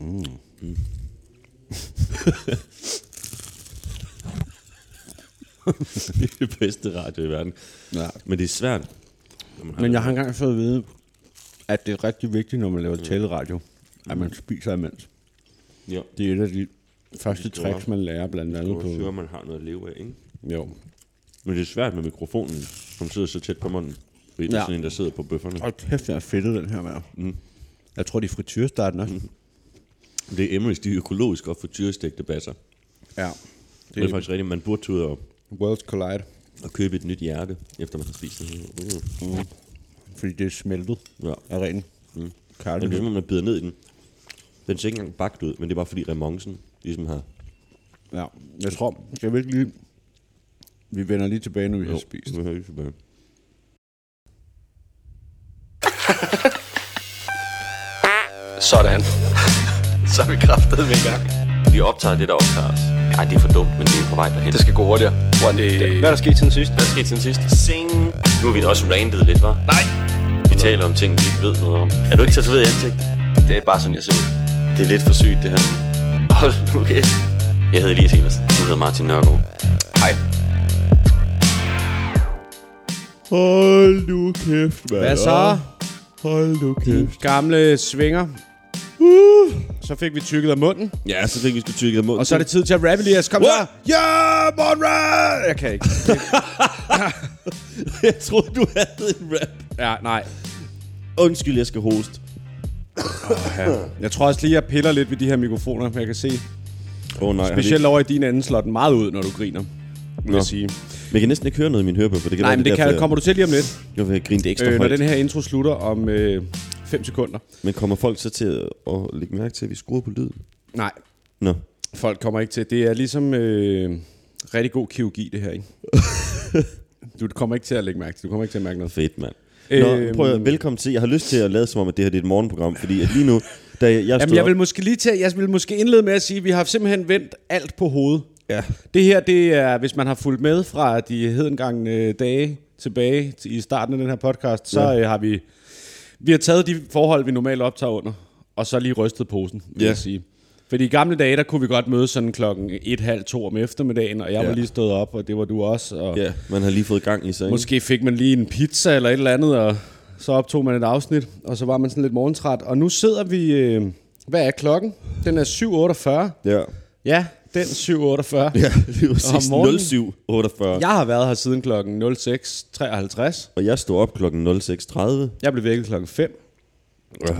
det er det bedste radio i verden. Ja. Men det er svært. Men jeg har engang fået at vide, at det er rigtig vigtigt, når man laver taleradio, at man spiser imens. Ja. Det er et af de første Det tricks, man lærer blandt andet på. hører, man har noget at leve af, ikke? Jo. Men det er svært med mikrofonen, som sidder så tæt på munden. Fordi ja. der er sådan en, der sidder på bøfferne. Hold kæft, jeg er fedtet den her med. Mm. Jeg tror, de er frityrestarten også. Det er Emrys, de økologiske og frityrestegte basser. Ja. Det, det er faktisk rigtigt. Man burde tage ud og, Worlds Collide. og købe et nyt hjerte, efter man har spist det. Mm. Fordi det er smeltet Ja. af ren Mm. Det er at man bider ned i den. Den ser ikke engang bagt ud, men det er bare fordi remonsen ligesom har... Ja, jeg tror, jeg vil lige... Vi vender lige tilbage, når vi har spist. Nu hører vi tilbage. Sådan. Så er vi kraftet med i gang. Vi optager det, der optager os. Ej, det er for dumt, men det er på vej derhen. Det skal gå hurtigere. Hvor det, hvad er der sket siden sidst? Hvad skete siden sidst? Sing! Nu har vi da også randet lidt, var? Nej. Vi taler om ting, vi ikke ved noget om. Er du ikke tatoveret i ansigtet? Det er bare sådan, jeg ser ud. Det er lidt for sygt, det her. Hold nu kæft. Jeg hedder Elias Evers. Du hedder Martin Nørgaard. Hej. Hold nu kæft, mand. Hvad så? Hold nu kæft. Gamle svinger. Uh. Så fik vi tykket af munden. Ja, så fik vi sgu tykket mod. Og så er det tid til at rappe, Elias. Kom så. Ja, Monrad! Jeg kan ikke. jeg troede, du havde en rap. Ja, nej. Undskyld, jeg skal hoste. Jeg tror også lige, jeg piller lidt ved de her mikrofoner. Jeg kan se, Åh oh, nej, specielt over i din anden slår den meget ud, når du griner. Vil jeg sige. Men jeg kan næsten ikke høre noget i min hørebøffer. Det kan Nej, men det kan, derfor, kommer du til lige om lidt, Jeg vil grine ekstra øh, når højt. den her intro slutter om 5 øh, fem sekunder. Men kommer folk så til at, at lægge mærke til, at vi skruer på lyden? Nej, Nå. folk kommer ikke til. Det er ligesom øh, rigtig god kirurgi, det her, ikke? du kommer ikke til at lægge mærke til. Du kommer ikke til at mærke noget. Fedt, mand. Nå, Øhm. prøv at, velkommen til. Jeg har lyst til at lade som om, at det her det er et morgenprogram, fordi at lige nu, da jeg, jeg Jamen, stod jeg vil måske lige til, jeg vil måske indlede med at sige, at vi har simpelthen vendt alt på hovedet. Ja. Det her, det er, hvis man har fulgt med fra de hedengangne dage tilbage til, i starten af den her podcast, så Ja. øh, har vi, vi har taget de forhold, vi normalt optager under, og så lige rystet posen, vil Ja. jeg sige. Fordi i gamle dage, der kunne vi godt mødes sådan klokken et, halv, to om eftermiddagen, og jeg Ja. var lige stået op, og det var du også. Og Ja, man har lige fået gang i sig. Måske fik man lige en pizza eller et eller andet, og så optog man et afsnit, og så var man sådan lidt morgentræt. Og nu sidder vi... Øh, hvad er klokken? Den er 7.48. Ja. Ja, den 7.48. Ja, det var sidst morgenen. 07.48. Ja. Jeg har været her siden klokken 06.53. Og jeg stod op klokken 06.30. Jeg blev vækket klokken 5.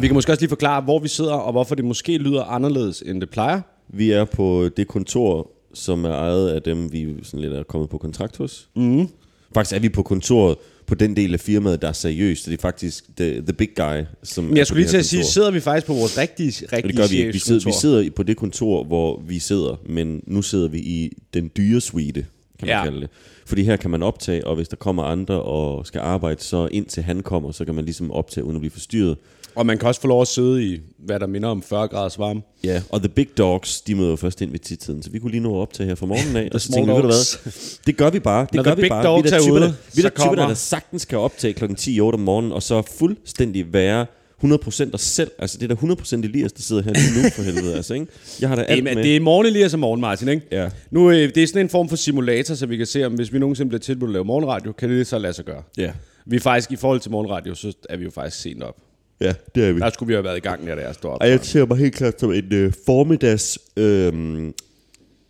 Vi kan måske også lige forklare, hvor vi sidder, og hvorfor det måske lyder anderledes, end det plejer. Vi er på det kontor, som er ejet af dem, vi sådan lidt er kommet på kontrakt hos. Mm. Faktisk er vi på kontoret på den del af firmaet, der er seriøst. Så det er faktisk the, the big guy, som Men jeg skulle lige til at sige, sidder vi faktisk på vores rigtige, rigtige det gør vi ikke. Vi sidder, vi sidder på det kontor, hvor vi sidder, men nu sidder vi i den dyre suite, kan man ja. kalde det. Fordi her kan man optage, og hvis der kommer andre og skal arbejde, så indtil han kommer, så kan man ligesom optage uden at blive forstyrret. Og man kan også få lov at sidde i, hvad der minder om 40 graders varme. Ja, og The Big Dogs, de møder jo først ind ved tidtiden, så vi kunne lige nå at optage her fra morgenen af, og så tænkte vi, ved du dogs. hvad, det gør vi bare, det Når gør vi Big bare. Vi er er der typer, der, vi er der, typer, der, der sagtens kan optage klokken 10 8 om morgenen, og så fuldstændig være 100% os selv. Altså, det er da 100% Elias, der sidder her lige nu, for helvede. Altså, ikke? Jeg har da alt Det er, med. det er morgen Elias og morgen Martin, ikke? Ja. Nu, øh, det er sådan en form for simulator, så vi kan se, om hvis vi nogensinde bliver tilbudt at lave morgenradio, kan det så lade sig gøre. Ja. Vi er faktisk, i forhold til morgenradio, så er vi jo faktisk sent op. ja, det er vi. Der skulle vi have været i gang, når det er op. Og jeg ser mig helt klart som en øh, formiddags øh,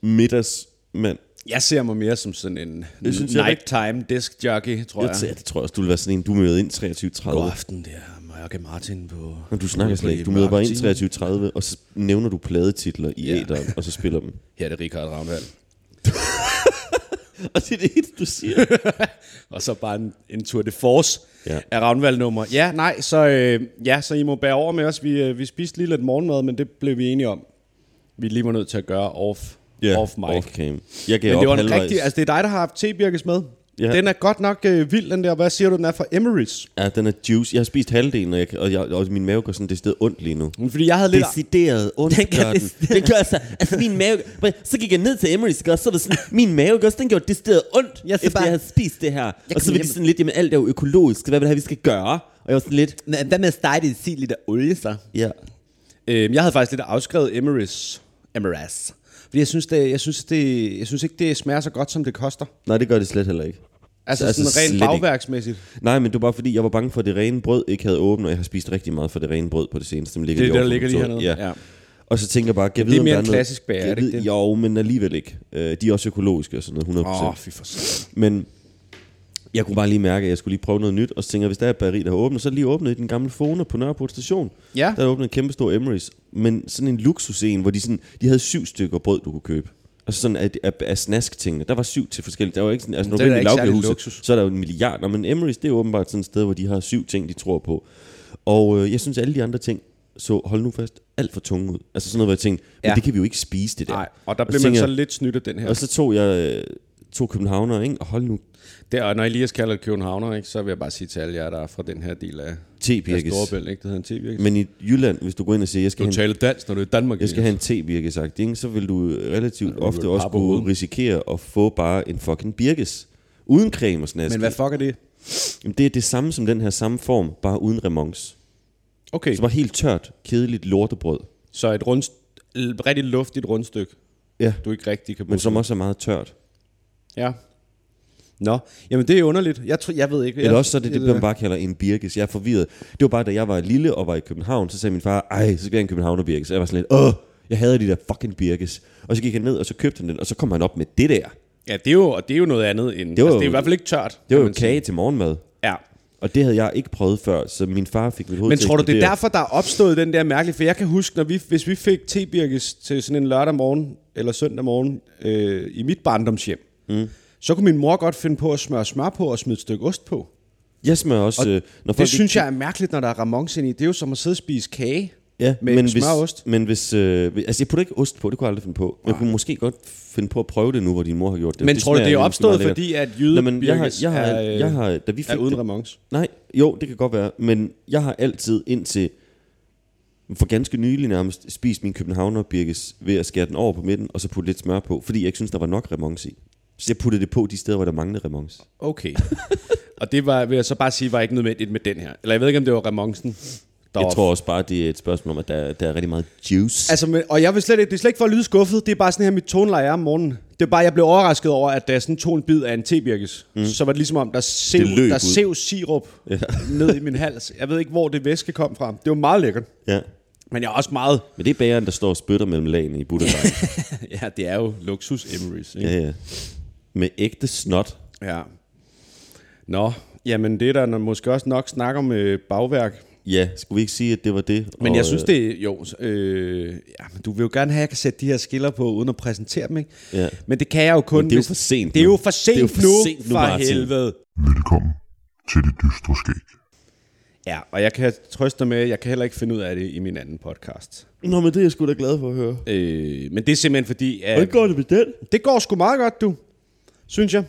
middagsmand. Jeg ser mig mere som sådan en Det synes jeg nighttime disc jockey, tror jeg. Jeg, jeg, det tror jeg også, du vil være sådan en, du møder ind 23.30. God aften, det er Mørke Martin på... Men du snakker slet ikke. Du møder bare ind 23.30, og så nævner du pladetitler i Ja. æderen, og så spiller dem. Her er det Richard Ravnvald. Og det er det eneste, du siger. Og så bare en, en tour de force Ja. af Ravnvald-nummer. Ja, nej, så, øh, ja, så I må bære over med os. Vi, øh, vi spiste lige lidt morgenmad, men det blev vi enige om. Vi lige var nødt til at gøre off, off mic. Off cam. Jeg gav Men det var en rigtig, altså det er dig, der har haft tebirkes med. Ja. Den er godt nok øh, vild, den der. Hvad siger du, den er fra Emery's? Ja, den er juice. Jeg har spist halvdelen, og, jeg, og, jeg, og min mave går sådan det sted ondt lige nu. Fordi jeg havde lidt... Decideret ondt Den gør gør, den. det, den gør så, altså min mave, så gik jeg ned til Emery's, også, så var det sådan, min mave, også, den gjorde det sted ondt, Jeg efter bare- jeg havde spist det her. Og så var de hjem. sådan lidt, jamen alt er jo økologisk, hvad vil det have, vi skal gøre? Og jeg var sådan lidt, Men hvad med at stege det i 10 liter olie så? ja. Øh, jeg havde faktisk lidt afskrevet Emirates. Emirates. Fordi jeg synes, det, jeg, synes, det, jeg synes ikke, det smager så godt, som det koster. Nej, det gør det slet heller ikke. Altså, Altså, sådan rent ikke. bagværksmæssigt. Nej, men det var bare fordi, jeg var bange for, at det rene brød ikke havde åbent, og jeg har spist rigtig meget for det rene brød på det seneste. Som ligger Det er lige det, der ligger lige hernede. Ja. Ja. Og så tænker jeg bare, kan det er mere en klassisk bager, er ikke det? Jo, men alligevel ikke. Øh, De er også økologiske og sådan noget, 100%. Åh, Oh. fy for satan. Men jeg kunne bare lige mærke, at jeg skulle lige prøve noget nyt, og så tænker jeg, hvis der er et bageri, der har åbnet, så lige åbnet i den gamle Fona på Nørreport station. Ja. Der er åbnet en kæmpe stor Emery's, men sådan en luksus en, hvor de, sådan, de havde syv stykker brød, du kunne købe. Altså sådan af, af, af snask-tingene. Der var syv til forskellige. Der var ikke sådan, altså når Det er ikke særlig luksus. så er der jo en milliard. Nå, men Emery's, det er åbenbart sådan et sted, hvor de har syv ting, de tror på. Og øh, jeg synes, alle de andre ting så, hold nu fast, alt for tunge ud. Altså sådan noget, hvor jeg tænkte, men Ja. det kan vi jo ikke spise, det der. Nej, og der så blev man tænker så jeg- lidt snydt af den her. Og så tog jeg øh, to københavnere, ikke? Og hold nu Der, og når Elias kalder det Københavner, ikke, så vil jeg bare sige til alle jer, der er fra den her del af, af. Storebælt, ikke? Det hedder en t Men i Jylland, hvis du går ind og siger, jeg skal, Du have en, taler dansk, når du er i Danmark. jeg skal have en te-birke sagt, ikke? så vil du relativt du ofte også kunne hovedet. risikere at få bare en fucking birkes. Uden creme og snask. Men hvad fuck er det? Jamen, det er det samme som den her samme form, bare uden remons. Okay, Så bare helt tørt, kedeligt lortebrød. så et rund, rigtig luftigt rundstykke, Ja, du ikke rigtig kan bruge. men som også er meget tørt. Ja. Nå, jamen det er underligt. Jeg, tror, jeg ved ikke. Eller jeg, også så er det det, man bare kalder en birkes. Jeg er forvirret. Det var bare, da jeg var lille og var i København, så sagde min far, ej, så skal jeg have en Københavner birkes. Jeg var sådan lidt, åh, jeg havde de der fucking birkes. Og så gik jeg ned, og så købte han den, og så kom han op med det der. Ja, det er jo, og det er jo noget andet end... Det var altså, det er i hvert fald ikke tørt. Det var jo kage til morgenmad. Ja. Og det havde jeg ikke prøvet før, så min far fik mit hoved Men tror du, det er derfor, der er opstået den der mærkelige... For jeg kan huske, når vi, hvis vi fik tebirkes til sådan en lørdag morgen, eller søndag morgen, øh, i mit barndomshjem, mm. Så kunne min mor godt finde på at smøre smør på og smide et stykke ost på. Jeg smører også... Og øh, når Det synes jeg er mærkeligt, når der er ramons ind i. Det er jo som at sidde og spise kage. Ja, med men smør hvis, og ost. Men hvis... Øh, altså, jeg putter ikke ost på, det kunne jeg aldrig finde på. Jeg kunne måske godt finde på at prøve det nu, hvor din mor har gjort det. Men tror du, det er opstået, fordi at Nå, men jeg har, jeg har, er, øh, jeg har, da vi er fik uden det, ramons? Nej, jo, det kan godt være. Men jeg har altid indtil for ganske nylig nærmest spist min københavner birkes ved at skære den over på midten, og så putte lidt smør på, fordi jeg ikke synes, der var nok remons i. Så jeg puttede det på de steder, hvor der manglede remons. Okay. og det var, vil jeg så bare sige, var ikke nødvendigt med den her. Eller jeg ved ikke, om det var ramonsen, der Jeg var tror også bare, det er et spørgsmål om, at der, der er rigtig meget juice. Altså, men, og jeg vil slet ikke, det er slet ikke for at lyde skuffet, det er bare sådan her, mit toneleje er om morgenen. Det er bare, jeg blev overrasket over, at da jeg sådan tog en bid af en tebirkes, mm. så var det ligesom om, der sev, der sev sirup ja. ned i min hals. Jeg ved ikke, hvor det væske kom fra. Det var meget lækkert. ja. Men jeg er også meget... Men det er bageren, der står og spytter mellem lagene i butterdejen. ja, det er jo luksus Emery's, ikke? ja, ja. Med ægte snot. Ja. Nå, jamen det er der når- måske også nok snak om øh, bagværk. Ja, skulle vi ikke sige, at det var det? Men Og, jeg synes, øh, det er... Jo, øh, ja, men du vil jo gerne have, at jeg kan sætte de her skiller på, uden at præsentere dem, ikke? Ja. Men det kan jeg jo kun... Men det er jo for sent Det er jo for sent, Det er jo for nu, sent nu, for Martin. helvede. Velkommen til det dystre skæg. Ja, og jeg kan trøste dig med, at jeg kan heller ikke finde ud af det i min anden podcast. Nå, men det er jeg sgu da glad for at høre. Øh, men det er simpelthen fordi, at... Hvordan går det med den? Det går sgu meget godt, du. Synes jeg.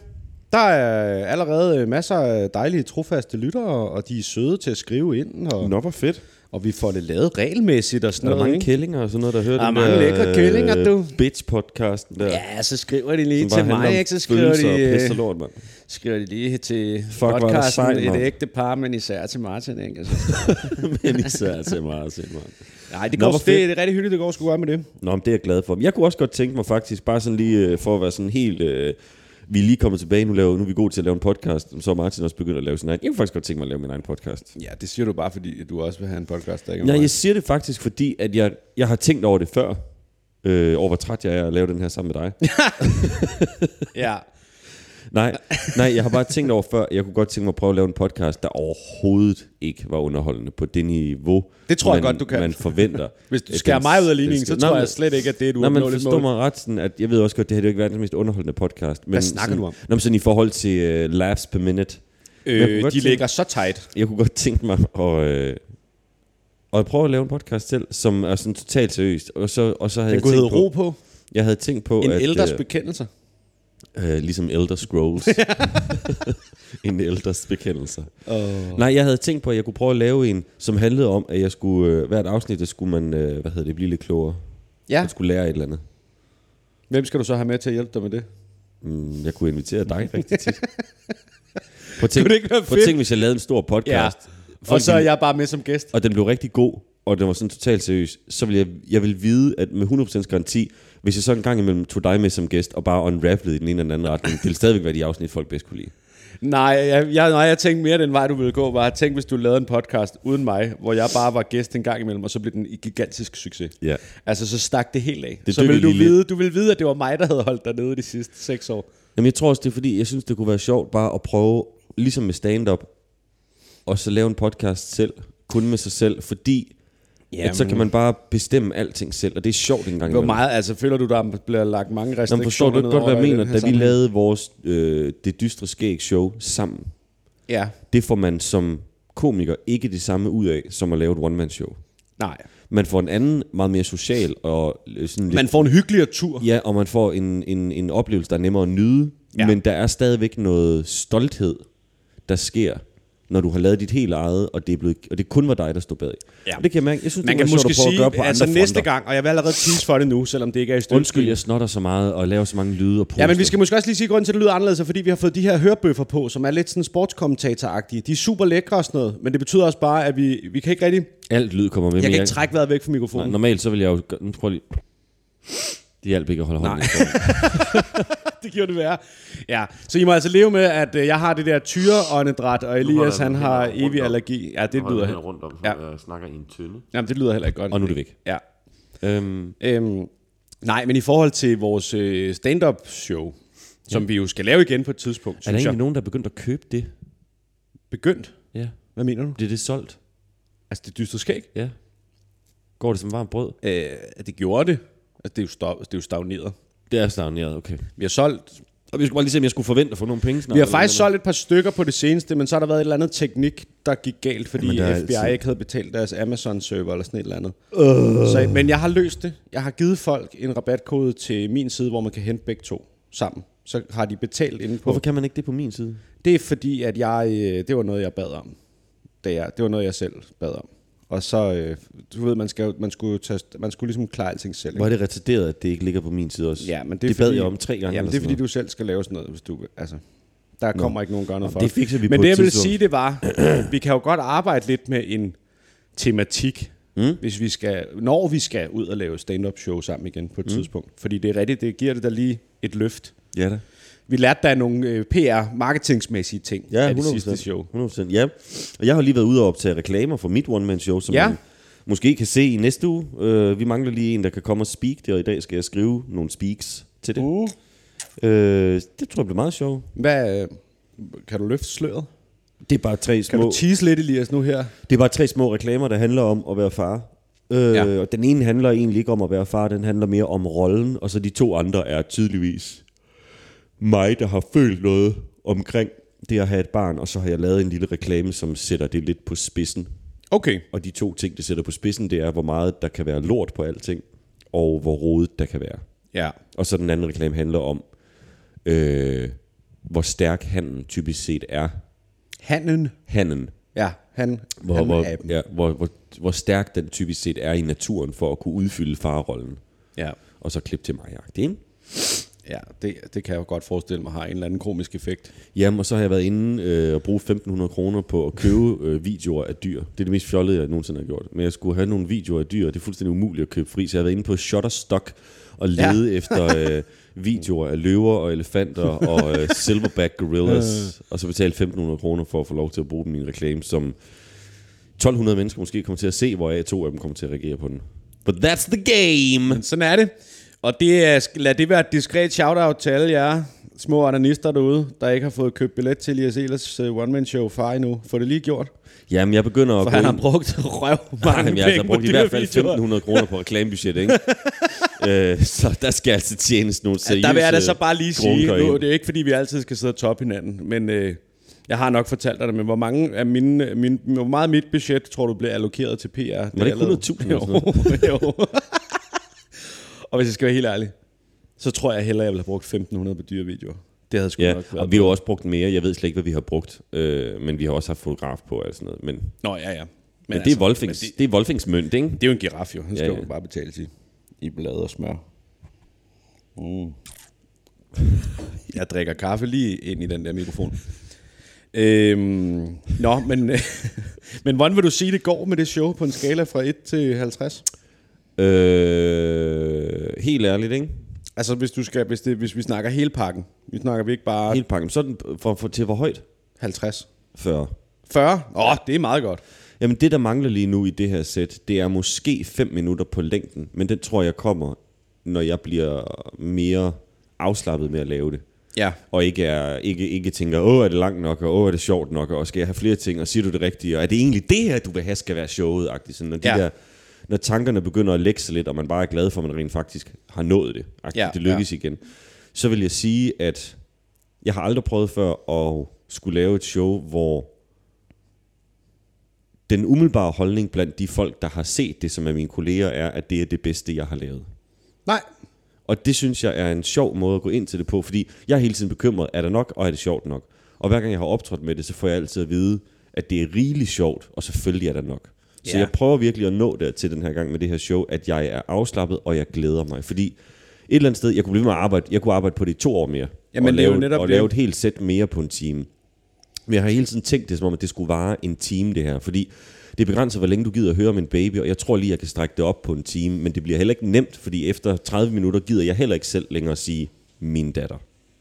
Der er allerede øh, masser af dejlige, trofaste lyttere, og de er søde til at skrive ind, og, Nå, hvor fedt. og vi får det lavet regelmæssigt og sådan Er der noget. mange ikke? kællinger og sådan noget, der hører Der er mange lækre kællinger, du. Bitch-podcasten der. Ja, så skriver de lige til mig, ikke? Så skriver de, og pis og øh, lort, mand. skriver de lige til er det podcasten sejt, et mand. ægte par, men især til Martin, ikke? Altså. Men især til til mig. Nej, det, Nå, går, hvor det, det er rigtig hyggeligt, det går sgu godt med det. Nå, men det er jeg glad for. Jeg kunne også godt tænke mig faktisk, bare sådan lige øh, for at være sådan helt... Øh, vi er lige kommet tilbage, nu, laver, nu er vi gode til at lave en podcast, så er Martin også begyndt at lave sin egen. Jeg kunne faktisk godt tænke mig at lave min egen podcast. Ja, det siger du bare, fordi du også vil have en podcast, der ikke er Nej, jeg siger det faktisk, fordi at jeg, jeg har tænkt over det før, øh, over hvor træt jeg er at lave den her sammen med dig. Ja. Nej, nej, jeg har bare tænkt over før, jeg kunne godt tænke mig at prøve at lave en podcast, der overhovedet ikke var underholdende på det niveau, Det tror jeg man, godt, du kan. man forventer. Hvis du skærer mig ud af ligningen, så tror men- jeg slet ikke, at det er et Nej, men uopnåeligt forstå mål. mig ret, sådan, at jeg ved også godt, det her det er ikke verdens mest underholdende podcast. Men snakker sådan, du om? Nå, men sådan i forhold til uh, laughs per minute. Men jeg Øh, de tænke- ligger så tight. Jeg kunne godt tænke mig at, øh, at prøve at lave en podcast selv, som er sådan totalt seriøst. Og så, og så havde Den jeg kunne tænkt hedde ro på. Jeg havde tænkt på, En at... ældres øh, bekendelser. Øh, ligesom Elder Scrolls. en ældres bekendelse. Oh. Nej, jeg havde tænkt på, at jeg kunne prøve at lave en, som handlede om, at jeg skulle, øh, hvert afsnit, der skulle man, øh, hvad hedder det, blive lidt klogere. Ja, Jeg skulle lære et eller andet. hvem skal du så have med til at hjælpe dig med det? Mm, jeg kunne invitere dig rigtig tit. Prøv at tænk, det ikke være fedt? tænk, hvis jeg lavede en stor podcast. Ja. Og så er ville- jeg bare med som gæst. og den blev rigtig god. og det var sådan totalt seriøs, så vil jeg, jeg vil vide, at med 100% garanti, hvis jeg så en gang imellem tog dig med som gæst, og bare unravelede i den ene eller den anden retning, det ville stadigvæk være de afsnit, folk bedst kunne lide. Nej, jeg, jeg, nej, jeg tænkte mere, den vej, du ville gå, var at tænke, hvis du lavede en podcast uden mig, hvor jeg bare var gæst en gang imellem, og så blev den en gigantisk succes. Ja. Altså, så stak det helt af. Det så ville du vide, du ville vide, at det var mig, der havde holdt dig nede de sidste seks år. Jamen jeg tror også, det er fordi, jeg synes, det kunne være sjovt bare at prøve, ligesom med stand-up, og så lave en podcast selv, kun med sig selv, fordi Jamen. så kan man bare bestemme alting selv, og det er sjovt en gang Hvor meget, altså føler du, der bliver lagt mange restriktioner men forstår du ikke godt, hvad jeg mener, da vi lavede vores øh, Det Dystre Skæg show sammen, Ja, det får man som komiker ikke det samme ud af, som at lave et one-man-show. nej. Man får en anden, meget mere social og øh, sådan lidt... Man får en hyggeligere tur. Ja, og man får en, en, en oplevelse, der er nemmere at nyde, ja. men der er stadigvæk noget stolthed, der sker, når du har lavet dit helt eget, og det, er blevet, og det kun var dig, der stod bag. Ja. Og det kan jeg mærke. Jeg synes, Man det kan måske sige, at gøre på altså andre næste fronter. gang, og jeg vil allerede tease for det nu, selvom det ikke er i støtten. Undskyld, jeg snotter så meget og laver så mange lyde og poster. Ja, men vi skal måske også lige sige, at grunden til, at det lyder anderledes, er, fordi vi har fået de her hørbøffer på, som er lidt sådan sportskommentatoragtige. De er super lækre og sådan noget, men det betyder også bare, at vi, vi kan ikke rigtig... Alt lyd kommer med. Jeg kan ikke trække vejret væk fra Nej, mikrofonen. normalt så vil jeg jo... Nu prøv lige... Det hjalp ikke at holde hånden. Det gjorde det værre. Ja, så I må altså leve med, at øh, jeg har det der tyreåndedræt, og Elias han har evig allergi. Ja, det lyder, rundt om, Ja. jeg snakker i en tynde. jamen, det lyder heller ikke godt. Og nu er det væk. Ja. Øhm, Øhm, nej, men i forhold til vores øh, stand-up show, som vi jo skal lave igen på et tidspunkt, er der synes egentlig jeg. nogen, der er begyndt at købe det? Begyndt? Ja. Hvad mener du? Det er det solgt? Altså, det dystre skæg? Ja. Går det som varmt brød? Øh, det gjorde det. Altså, det er jo, stop, det er jo stagneret. Det er stagneret, okay. Vi har solgt Og vi skulle bare lige se, om jeg skulle forvente at få nogle penge snart. Vi har faktisk solgt et par stykker på det seneste, men så har der været et eller andet teknik, der gik galt, fordi Jamen, FBI altid- ikke havde betalt deres Amazon-server eller sådan et eller andet. Uh. Så, men jeg har løst det. Jeg har givet folk en rabatkode til min side, hvor man kan hente begge to sammen. Så har de betalt inde på. Hvorfor kan man ikke det på min side? Det er fordi, at jeg, øh, det var noget, jeg bad om. Det, er, det var noget, jeg selv bad om. Og så, øh, du ved, man, skal, man, skulle tage, man skulle ligesom klare alting selv. Hvor Ikke? er det retarderet, at det ikke ligger på min side også? Ja, men det, det, er det bad fordi, jeg om tre gange. Jamen, eller det er fordi, sådan du selv skal lave sådan noget, hvis du... Altså, der kommer ikke nogen gøre noget for. det fikser vi Men på det, et jeg vil sige, det var, vi kan jo godt arbejde lidt med en tematik, mm. hvis vi skal, når vi skal ud og lave stand-up show sammen igen på et mm. tidspunkt. Fordi det er rigtigt, det giver det da lige et løft. Ja da. Vi lærte der nogle øh, PR-marketingsmæssige ting Ja, af det 100%. sidste show. 100%. Ja, og jeg har lige været ude og optage reklamer for mit one-man-show, som Ja. man måske kan se i næste uge. Uh, vi mangler lige en, der kan komme og speak det, og i dag skal jeg skrive nogle speaks til det. Uh. Uh, det tror jeg bliver meget sjovt. Hvad, øh, kan du løfte sløret? Det er bare tre Kan små, du tease lidt, Elias, nu her? det er bare tre små reklamer, der handler om at være far. Ja. ja. Og den ene handler egentlig ikke om at være far, den handler mere om rollen, og så de to andre er tydeligvis mig, der har følt noget omkring det at have et barn, og så har jeg lavet en lille reklame, som sætter det lidt på spidsen. Okay. Og de to ting, det sætter på spidsen, det er, hvor meget der kan være lort på alting, og hvor rodet der kan være. Ja. Og så den anden reklame handler om, øh, hvor stærk handen typisk set er. Hannen. Handen. Ja, han. Hvor, han hvor, ja, hvor, hvor, hvor stærk den typisk set er i naturen for at kunne udfylde farrollen. ja. Og så klip til mig, ikke? Ja, det, det kan jeg jo godt forestille mig har en eller anden komisk effekt. Jamen, og så har jeg været inde øh, og bruge 1.500 kroner på at købe øh, videoer af dyr. Det er det mest fjollede, jeg nogensinde har gjort. Men jeg skulle have nogle videoer af dyr, og det er fuldstændig umuligt at købe fri. Så jeg har været inde på Shutterstock og lede ja. efter øh, videoer af løver og elefanter og øh, silverback gorillas. og så betale 1.500 kroner for at få lov til at bruge dem i en reklame, som 1.200 mennesker måske kommer til at se, hvoraf to af dem kommer til at reagere på den. But that's the game! Men sådan er det. Og det er, lad det være et diskret shout-out til alle jer små ananister derude, der ikke har fået købt billet til Elias Ehlers uh, one-man-show far endnu. Få det lige gjort. Jamen, jeg begynder at For han har brugt røv mange men jeg har altså brugt i hvert fald dyrevideoer. 1.500 kroner på reklamebudget, ikke? øh, så der skal altså tjenes nogle Ja, seriøse der vil jeg da så bare lige sige, nu, det er ikke fordi, vi altid skal sidde og toppe hinanden, men øh, jeg har nok fortalt dig det, men hvor, mange af mine, min, hvor meget af mit budget tror du bliver allokeret til PR? Var det ikke 100.000 eller Jo, jo. Og hvis jeg skal være helt ærlig, så tror jeg hellere, jeg ville have brugt 1.500 på dyre videoer. Det havde sgu Ja, nok været og vi har også brugt mere. Jeg ved slet ikke, hvad vi har brugt. Øh, men vi har også haft fotograf på og sådan noget. Men, Nå, ja, ja. Men, men det er Wolfings, men det, det er Wolfings mønt, ikke? Det er jo en giraf, jo. Den skal Ja, ja, jo bare betales i, i blade og smør. Mm. Jeg drikker kaffe lige ind i den der mikrofon. Øhm, nå, men, men hvordan vil du sige, det går med det show på en skala fra 1 til 50? Øh, helt ærligt, ikke? Altså, hvis, du skal, hvis, det, hvis vi snakker hele pakken. Vi snakker vi ikke bare Helt pakken. Sådan for, for, til hvor højt? 50. 40. 40? Åh, oh, det er meget godt. Jamen det, der mangler lige nu i det her sæt, det er måske 5 minutter på længden, men den tror jeg kommer, når jeg bliver mere afslappet med at lave det. Ja. Og ikke, er, ikke, ikke tænker, åh, er det langt nok, og åh, er det sjovt nok, og skal jeg have flere ting, og siger du det rigtige, og er det egentlig det her, du vil have, skal være showet -agtigt. Sådan, når, de Ja. der, når tankerne begynder at lægge sig lidt, og man bare er glad for, at man rent faktisk har nået det, -agtigt. Ja, det lykkes igen, så vil jeg sige, at jeg har aldrig prøvet før at skulle lave et show, hvor den umiddelbare holdning blandt de folk, der har set det, som er mine kolleger, er, at det er det bedste, jeg har lavet. Nej. Og det synes jeg er en sjov måde at gå ind til det på, fordi jeg er hele tiden bekymret, er det nok, og er det sjovt nok? Og hver gang jeg har optrådt med det, så får jeg altid at vide, at det er rigeligt sjovt, og selvfølgelig er det nok. Så Ja. jeg prøver virkelig at nå der til den her gang med det her show, at jeg er afslappet, og jeg glæder mig. Fordi et eller andet sted, jeg kunne blive med at arbejde, jeg kunne arbejde på det i to år mere. Jamen, og lave, netop og lave et helt sæt mere på en time. Men jeg har hele tiden tænkt det som om, at det skulle vare en time, det her. Fordi det begrænser, hvor længe du gider at høre om en baby, og jeg tror lige, jeg kan strække det op på en time. Men det bliver heller ikke nemt, fordi efter 30 minutter gider jeg heller ikke selv længere at sige, min datter.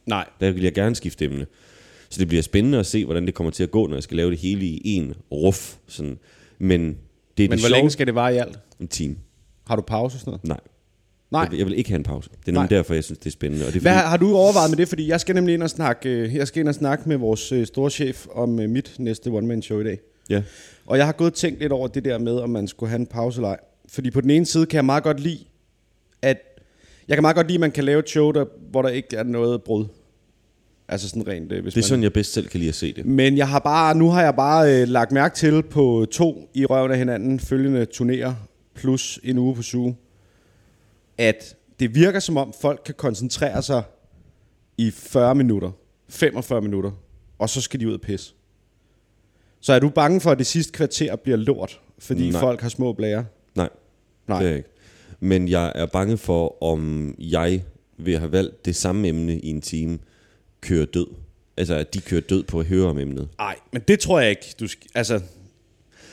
Nej. Der vil jeg gerne skifte emne. Så det bliver spændende at se, hvordan det kommer til at gå, når jeg skal lave det hele i en ruf. Sådan. Men det er Men det hvor sjove- længe skal det vare i alt? En time. Har du pause og sådan noget? Nej. Nej. Jeg vil, jeg vil ikke have en pause. Det er nemlig Nej. derfor, jeg synes, det er spændende. Og det er Hvad fordi, har, du overvejet med det? Fordi jeg skal nemlig ind og snakke, øh, jeg skal ind og snakke med vores øh, store chef om øh, mit næste one-man-show i dag. ja. Og jeg har gået og tænkt lidt over det der med, om man skulle have en pauselej. Fordi på den ene side kan jeg meget godt lide, at jeg kan meget godt lide, at man kan lave et show, der, hvor der ikke er noget brud. Altså sådan rent, øh, hvis Det er man... sådan, jeg bedst selv kan lide at se det. Men jeg har bare, nu har jeg bare øh, lagt mærke til på to i røven af hinanden følgende turnéer, plus en uge på suge, at det virker som om folk kan koncentrere sig i 40 minutter, 45 minutter, og så skal de ud og pisse. Så er du bange for, at det sidste kvarter bliver lort, fordi Nej. folk har små blære? Nej, Nej. det er jeg ikke. Men jeg er bange for, om jeg at have valgt det samme emne i en time, kører død. Altså, at de kører død på at høre om emnet. Nej, men det tror jeg ikke. Du sk- altså,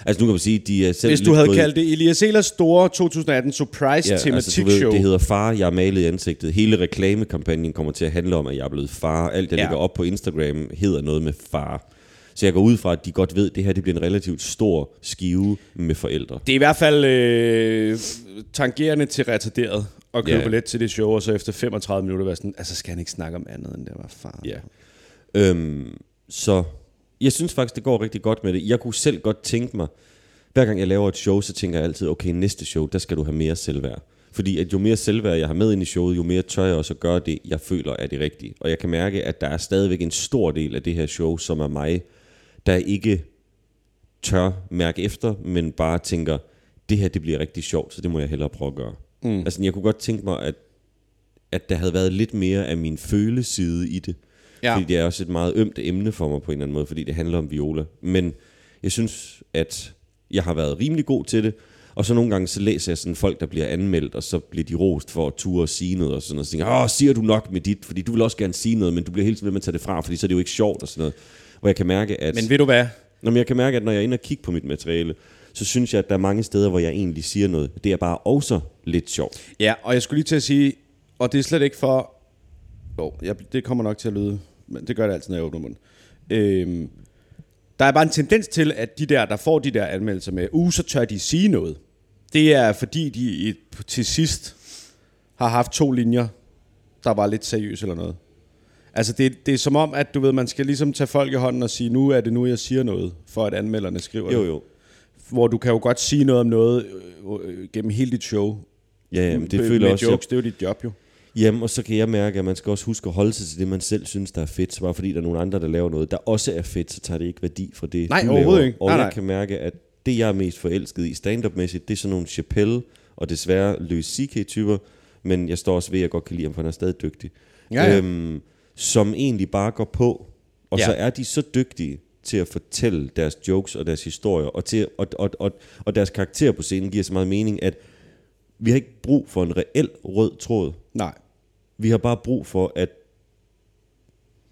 Altså, nu kan man sige, de er selv hvis du havde kaldt det Elias Ehlers store 2018 surprise ja, tematik altså, du ved, show. det hedder far, jeg er malet i ansigtet. Hele reklamekampagnen kommer til at handle om, at jeg er blevet far. Alt, jeg Ja. lægger op på Instagram, hedder noget med far. Så jeg går ud fra, at de godt ved, at det her det bliver en relativt stor skive med forældre. Det er i hvert fald øh, tangerende til retarderet at købe Ja. billet til det show, og så efter 35 minutter være sådan, altså skal han ikke snakke om andet end det var far. Ja. Øhm, så jeg synes faktisk, det går rigtig godt med det. Jeg kunne selv godt tænke mig, hver gang jeg laver et show, så tænker jeg altid, okay, næste show, der skal du have mere selvværd. Fordi at jo mere selvværd jeg har med ind i showet, jo mere tør jeg også at gøre det, jeg føler er det rigtige. Og jeg kan mærke, at der er stadigvæk en stor del af det her show, som er mig, der ikke tør mærke efter, men bare tænker, det her det bliver rigtig sjovt, så det må jeg hellere prøve at gøre. Mm. Altså, jeg kunne godt tænke mig, at, at der havde været lidt mere af min føleside i det. Ja. Fordi det er også et meget ømt emne for mig på en eller anden måde, fordi det handler om viola. Men jeg synes, at jeg har været rimelig god til det. Og så nogle gange, så læser jeg sådan folk, der bliver anmeldt, og så bliver de rost for at ture og sige noget, og sådan noget. Så tænker åh, siger du nok med dit? Fordi du vil også gerne sige noget, men du bliver hele tiden ved med at tage det fra, fordi så er det jo ikke sjovt og sådan noget. Hvor jeg kan mærke, at... Men ved du hvad? Nå, men jeg kan mærke, at når jeg er inde og kigge på mit materiale, så synes jeg, at der er mange steder, hvor jeg egentlig siger noget. Det er bare også lidt sjovt. Ja, og jeg skulle lige til at sige, og det er slet ikke for... Jo, jeg, det kommer nok til at lyde, men det gør det altid, når jeg åbner munden. Øhm, der er bare en tendens til, at de der, der får de der anmeldelser med, uh, så tør de sige noget. Det er fordi, de i, til sidst har haft to linjer, der var lidt seriøse eller noget. Altså, det, det er som om, at du ved, man skal ligesom tage folk i hånden og sige, nu er det nu, jeg siger noget, for at anmelderne skriver Jo, det. jo. Hvor du kan jo godt sige noget om noget øh, øh, gennem hele dit show. Ja, jamen, det med, føler med jeg også, jokes, det er jo dit job jo. Jamen, og så kan jeg mærke, at man skal også huske at holde sig til det, man selv synes, der er fedt. Så bare fordi der er nogle andre, der laver noget, der også er fedt, så tager det ikke værdi fra det, Nej, du overhovedet laver. ikke. Og Nej, jeg nej. kan mærke, at det, jeg er mest forelsket i stand-up-mæssigt, det er sådan nogle Chappelle og desværre Louis C.K.-typer, men jeg står også ved, at jeg godt kan lide ham, for han er stadig dygtig. Ja, ja. Øhm, som egentlig bare går på, og ja. så er de så dygtige til at fortælle deres jokes og deres historier, og, til, og, og, og, og deres karakter på scenen giver så meget mening, at vi har ikke brug for en reel rød tråd. Nej. Vi har bare brug for, at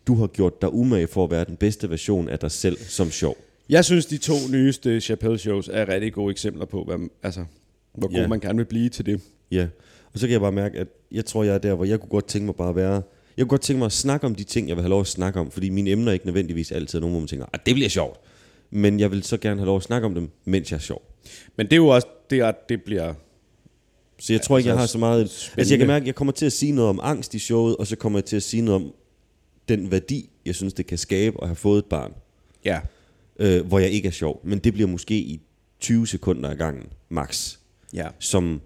du har gjort dig umage for at være den bedste version af dig selv som sjov. Jeg synes, de to nyeste Chappelle-shows er rigtig gode eksempler på, hvad, altså, hvor god Ja. man gerne vil blive til det. Ja, og så kan jeg bare mærke, at jeg tror, jeg er der, hvor jeg kunne godt tænke mig bare at være... Jeg kunne godt tænke mig at snakke om de ting, jeg vil have lov at snakke om, fordi mine emner er ikke nødvendigvis altid nogen, hvor man tænker, at det bliver sjovt. Men jeg vil så gerne have lov at snakke om dem, mens jeg er sjov. Men det er jo også, det, er, det bliver... Så jeg tror ikke, jeg har så meget... Altså jeg kan mærke, at jeg kommer til at sige noget om angst i showet, og så kommer jeg til at sige noget om den værdi, jeg synes, det kan skabe at have fået et barn, Ja. øh, hvor jeg ikke er sjov. Men det bliver måske i 20 sekunder ad gangen, max. Ja. som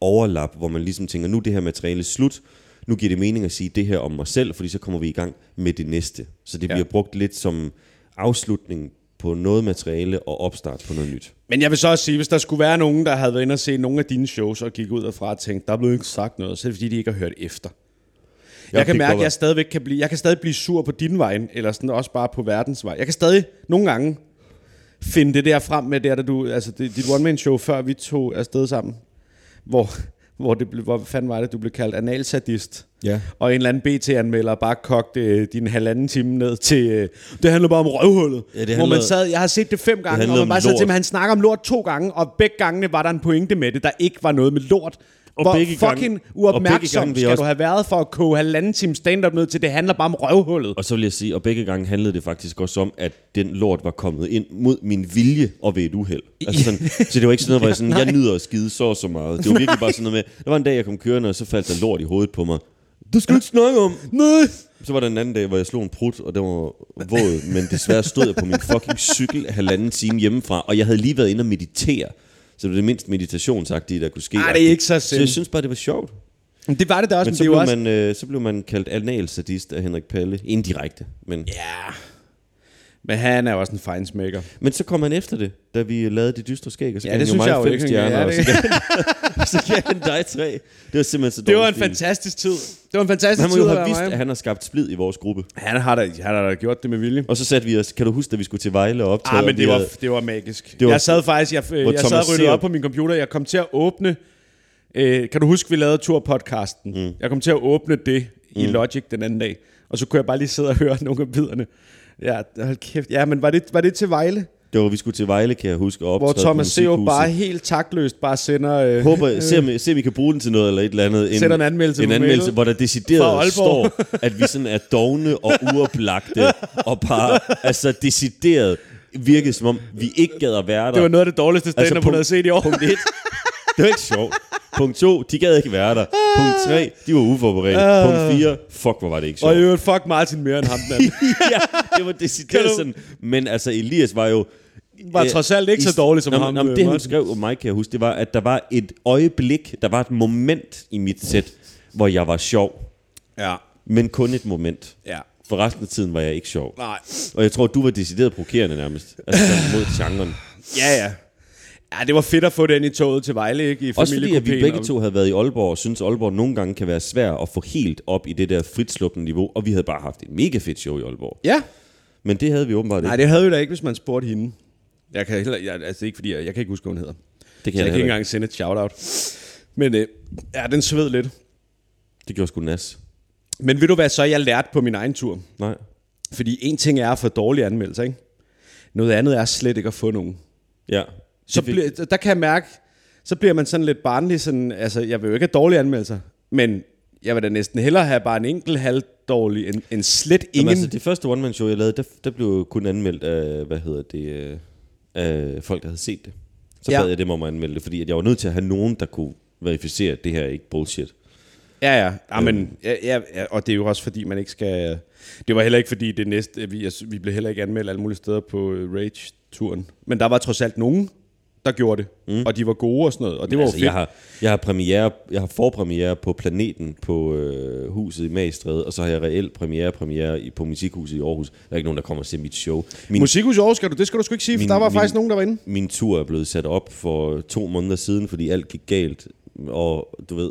overlap, hvor man ligesom tænker, nu er det her materiale slut, nu giver det mening at sige det her om mig selv, fordi så kommer vi i gang med det næste. Så det Ja. bliver brugt lidt som afslutning på noget materiale og opstart på noget nyt. Men jeg vil så også sige, hvis der skulle være nogen, der havde været inde og se nogle af dine shows og gik ud derfra og tænkte, der er blevet ikke sagt noget, så er det fordi, de ikke har hørt efter. Ja, Jeg kan det mærke, at jeg stadigvæk kan blive, jeg kan stadig blive sur på din vej, eller sådan også bare på verdens vej. Jeg kan stadig nogle gange finde det der frem med der, da du, altså det, dit one-man-show, før vi tog afsted sammen, hvor, hvor, det blev, hvor fanden var det, du blev kaldt analsadist. Ja. Og en eller anden BT-anmelder bare kogte øh, din halvanden time ned til, øh, det handler bare om røvhullet. Ja, det hvor man sad, jeg har set det fem gange, og handler man bare sad til, at han snakker om lort to gange, og begge gangene var der en pointe med det, der ikke var noget med lort. Og Hvor begge fucking og begge uopmærksom gange vil skal jeg du også- have været for at koge halvanden time stand-up ned til, det handler bare om røvhullet. Og så vil jeg sige, og begge gange handlede det faktisk også om, at den lort var kommet ind mod min vilje og ved et uheld. Altså sådan, så det var ikke sådan noget, hvor jeg, sådan, jeg nyder at skide så og så meget. Det var virkelig bare sådan noget med, der var en dag, jeg kom kørende, og så faldt der lort i hovedet på mig. Det skal du ikke snakke om. Nej. Så var der en anden dag, hvor jeg slog en prut, og den var våd, men desværre stod jeg på min fucking cykel halvanden time hjemmefra, og jeg havde lige været inde og meditere. Så det var det mindst meditationsagtige, der kunne ske. Ej, det er ikke så Så jeg synes bare, det var sjovt. Men det var det da også, Men men, så blev, også... man, øh, så blev man kaldt analsadist af Henrik Palle. Indirekte. Men, Ja. Men han er jo også en fejnsmækker. men så kom han efter det, da vi lavede det dystre skæg, og så Ja, gav det han synes mig jeg jo fem ikke, stjerner, ja, og det- så gav, så gav han dig tre. Det var simpelthen så Det var en stil. fantastisk tid. Det var en fantastisk Han må tid jo at have være vidst, mig. at han har skabt splid i vores gruppe. Han har da, han har da gjort det med vilje. Og så satte vi os, kan du huske, da vi skulle til Vejle og optræde? Ah, men det var, det var magisk. Det var- jeg sad faktisk, jeg, jeg sad Thomas ryddede Serup- op på min computer. Jeg kom til at åbne... Øh, kan du huske, vi lavede turpodcasten? Mm. Jeg kom til at åbne det i Mm. Logic den anden dag. Og så kunne jeg bare lige sidde og høre nogle af biderne. Ja, hold kæft. Ja, men var det, var det til Vejle? Det var, vi skulle til Vejle, kan jeg huske, og Hvor Thomas Seo bare helt taktløst bare sender... Øh, Håber, se, om, se om vi kan bruge den til noget eller et eller andet. Sætter en anmeldelse en anmeldelse mailet. hvor der decideret står, at vi sådan er dogne og uoplagte, og bare, altså decideret virkede som om, vi ikke gad at være der. det var noget af det dårligste stand-up, altså, hun havde set i år. Punkt 1, det var ikke sjovt. Punkt 2, de gad ikke være der. Punkt 3, de var uforberedte. Punkt 4, fuck, hvor var det ikke sjovt. Og i øvrigt, fuck Martin mere end ham den anden. ja, det var decideret sådan. Men altså, Elias var jo... Var trods alt ikke så dårlig som Nå, ham, Nå, øh, det, han skrev om mig, kan jeg huske, det var, at der var et øjeblik, der var et moment i mit sæt, hvor jeg var sjov. Ja. Men kun et moment. Ja. For resten af tiden var jeg ikke sjov. Nej. Og jeg tror, du var decideret provokerende nærmest. Altså mod genren. Ja, ja. Ja, det var fedt at få den i toget til Vejle, ikke? I Også fordi, at vi begge to havde været i Aalborg, og synes Aalborg nogle gange kan være svær at få helt op i det der fritsluppende niveau. Og vi havde bare haft et mega fedt show i Aalborg. Ja. Men det havde vi åbenbart Nej, ikke. det havde vi da ikke, hvis man spurgte hende. Jeg kan heller, jeg, altså ikke fordi, jeg, jeg kan ikke huske, hvad hun hedder. Det kan Så jeg jeg, kan ikke ikke engang sende et shout-out. Men øh, ja, den sved lidt. Det gjorde sgu nas. Men ved du hvad så jeg lærte på min egen tur? Nej. Fordi en ting er at få dårlige anmeldelser, ikke? Noget andet er slet ikke at få nogen. Ja. Så fik- bliver, der kan jeg mærke, så bliver man sådan lidt barnlig. Sådan, altså, jeg vil jo ikke have dårlige anmeldelser, men jeg vil da næsten hellere have bare en enkelt halvdårlig, end, end slet ingen. Jamen, altså, det første one-man-show, jeg lavede, der, der blev kun anmeldt af, hvad hedder det, øh, af folk, der havde set det. Så Ja. bad jeg dem om at anmelde det, fordi at jeg var nødt til at have nogen, der kunne verificere, at det her er ikke bullshit. Ja, ja. ja, Øhm. men, ja, ja, ja. Og det er jo også fordi, man ikke skal... Det var heller ikke fordi, det næste... Vi, vi blev heller ikke anmeldt alle mulige steder på øh, Rage-turen. Men der var trods alt nogen, der gjorde det. Mm. Og de var gode og sådan noget. Og det var altså, fedt. jeg, har, jeg har premiere, jeg har forpremiere på Planeten på øh, huset i Magstræde, og så har jeg reelt premiere premiere i, på Musikhuset i Aarhus. Der er ikke nogen, der kommer og ser mit show. Min, Musikhus i Aarhus, skal du, det skal du sgu ikke sige, for Min- der var min- faktisk nogen, der var inde. min tur er blevet sat op for to måneder siden, fordi alt gik galt. Og du ved,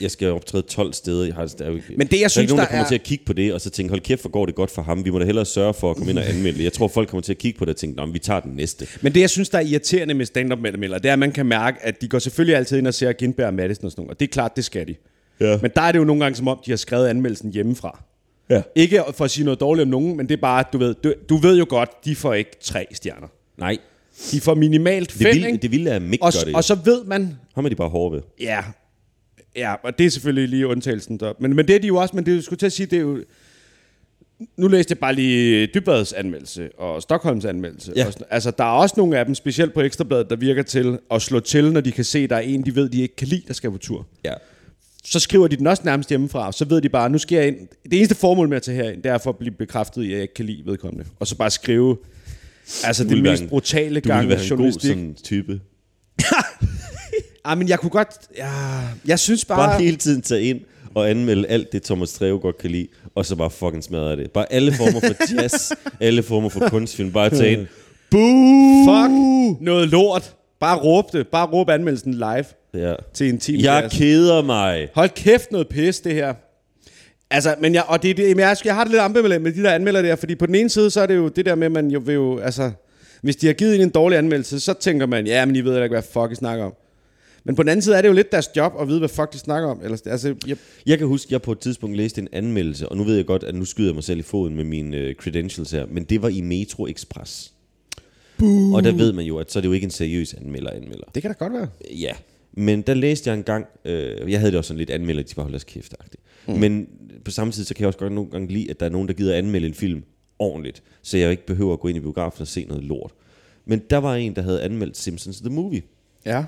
jeg skal optræde 12 steder. Jeg har, der er jo ikke, Men det, jeg der er synes, ikke nogen, der, der kommer er- til at kigge på det, og så tænke, hold kæft, hvor går det godt for ham. Vi må da hellere sørge for at komme ind og anmelde det. Jeg tror, folk kommer til at kigge på det og tænke, Nå, vi tager den næste. Men det, jeg synes, der er irriterende med stand up det er, at man kan mærke, at de går selvfølgelig altid ind og ser Gindberg og Madison og sådan noget. Og det er klart, det skal de. Ja. Men der er det jo nogle gange som om, de har skrevet anmeldelsen hjemmefra. Ja. Ikke for at sige noget dårligt om nogen, men det er bare, du ved, du, du ved jo godt, de får ikke tre stjerner. Nej, De får minimalt det fem, vilde, ikke? det vilde er, at Mick og, gør det. og så ved man, Ham er de bare hårde ved. Ja, ja, og det er selvfølgelig lige undtagelsen der. Men, men det er de jo også, men det jo- skulle til at sige, det er jo... Nu læste jeg bare lige Dybbads anmeldelse og Stockholms anmeldelse. Ja. Og sådan, altså, der er også nogle af dem, specielt på Ekstrabladet, der virker til at slå til, når de kan se, at der er en, de ved, de ikke kan lide, der skal på tur. Ja. Så skriver de den også nærmest hjemmefra, og så ved de bare, nu skal jeg ind. Det eneste formål med at tage herind, det er for at blive bekræftet i, at jeg ikke kan lide vedkommende. Og så bare skrive, altså det mest brutale Du ville gang være en god journalistik. sådan type. Ah, men jeg kunne godt, ja, jeg synes bare... Bare hele tiden tage ind og anmelde alt det, Thomas Treve godt kan lide, og så bare fucking smadre det. Bare alle former for jazz, alle former for kunstfilm. Bare tage ind. Fuck noget lort. Bare råb det. Bare råb anmeldelsen live Ja. til en time. Jeg keder mig. Hold kæft noget pis, det her. Altså, men jeg, og det, det, jeg, jeg har det lidt ambivalent med de der anmelder der, fordi på den ene side, så er det jo det der med, at man jo vil jo, altså, hvis de har givet en en dårlig anmeldelse, så tænker man, ja, men I ved ikke, hvad fuck I snakker om. Men på den anden side er det jo lidt deres job at vide, hvad fuck de snakker om. Eller, altså, jeg, Jeg kan huske, at jeg på et tidspunkt læste en anmeldelse, og nu ved jeg godt, at nu skyder jeg mig selv i foden med mine uh, credentials her, men det var i Metro Express. Boo. Og der ved man jo, at så er det jo ikke en seriøs anmelder anmelder. det kan da godt være. Ja, men der læste jeg en gang, øh, jeg havde det også sådan lidt anmelder, de bare holder deres kæft mm. Men på samme tid, så kan jeg også godt nogle gange lide, at der er nogen, der gider anmelde en film ordentligt, så jeg ikke behøver at gå ind i biografen og se noget lort. Men der var en, der havde anmeldt Simpsons The Movie. Ja.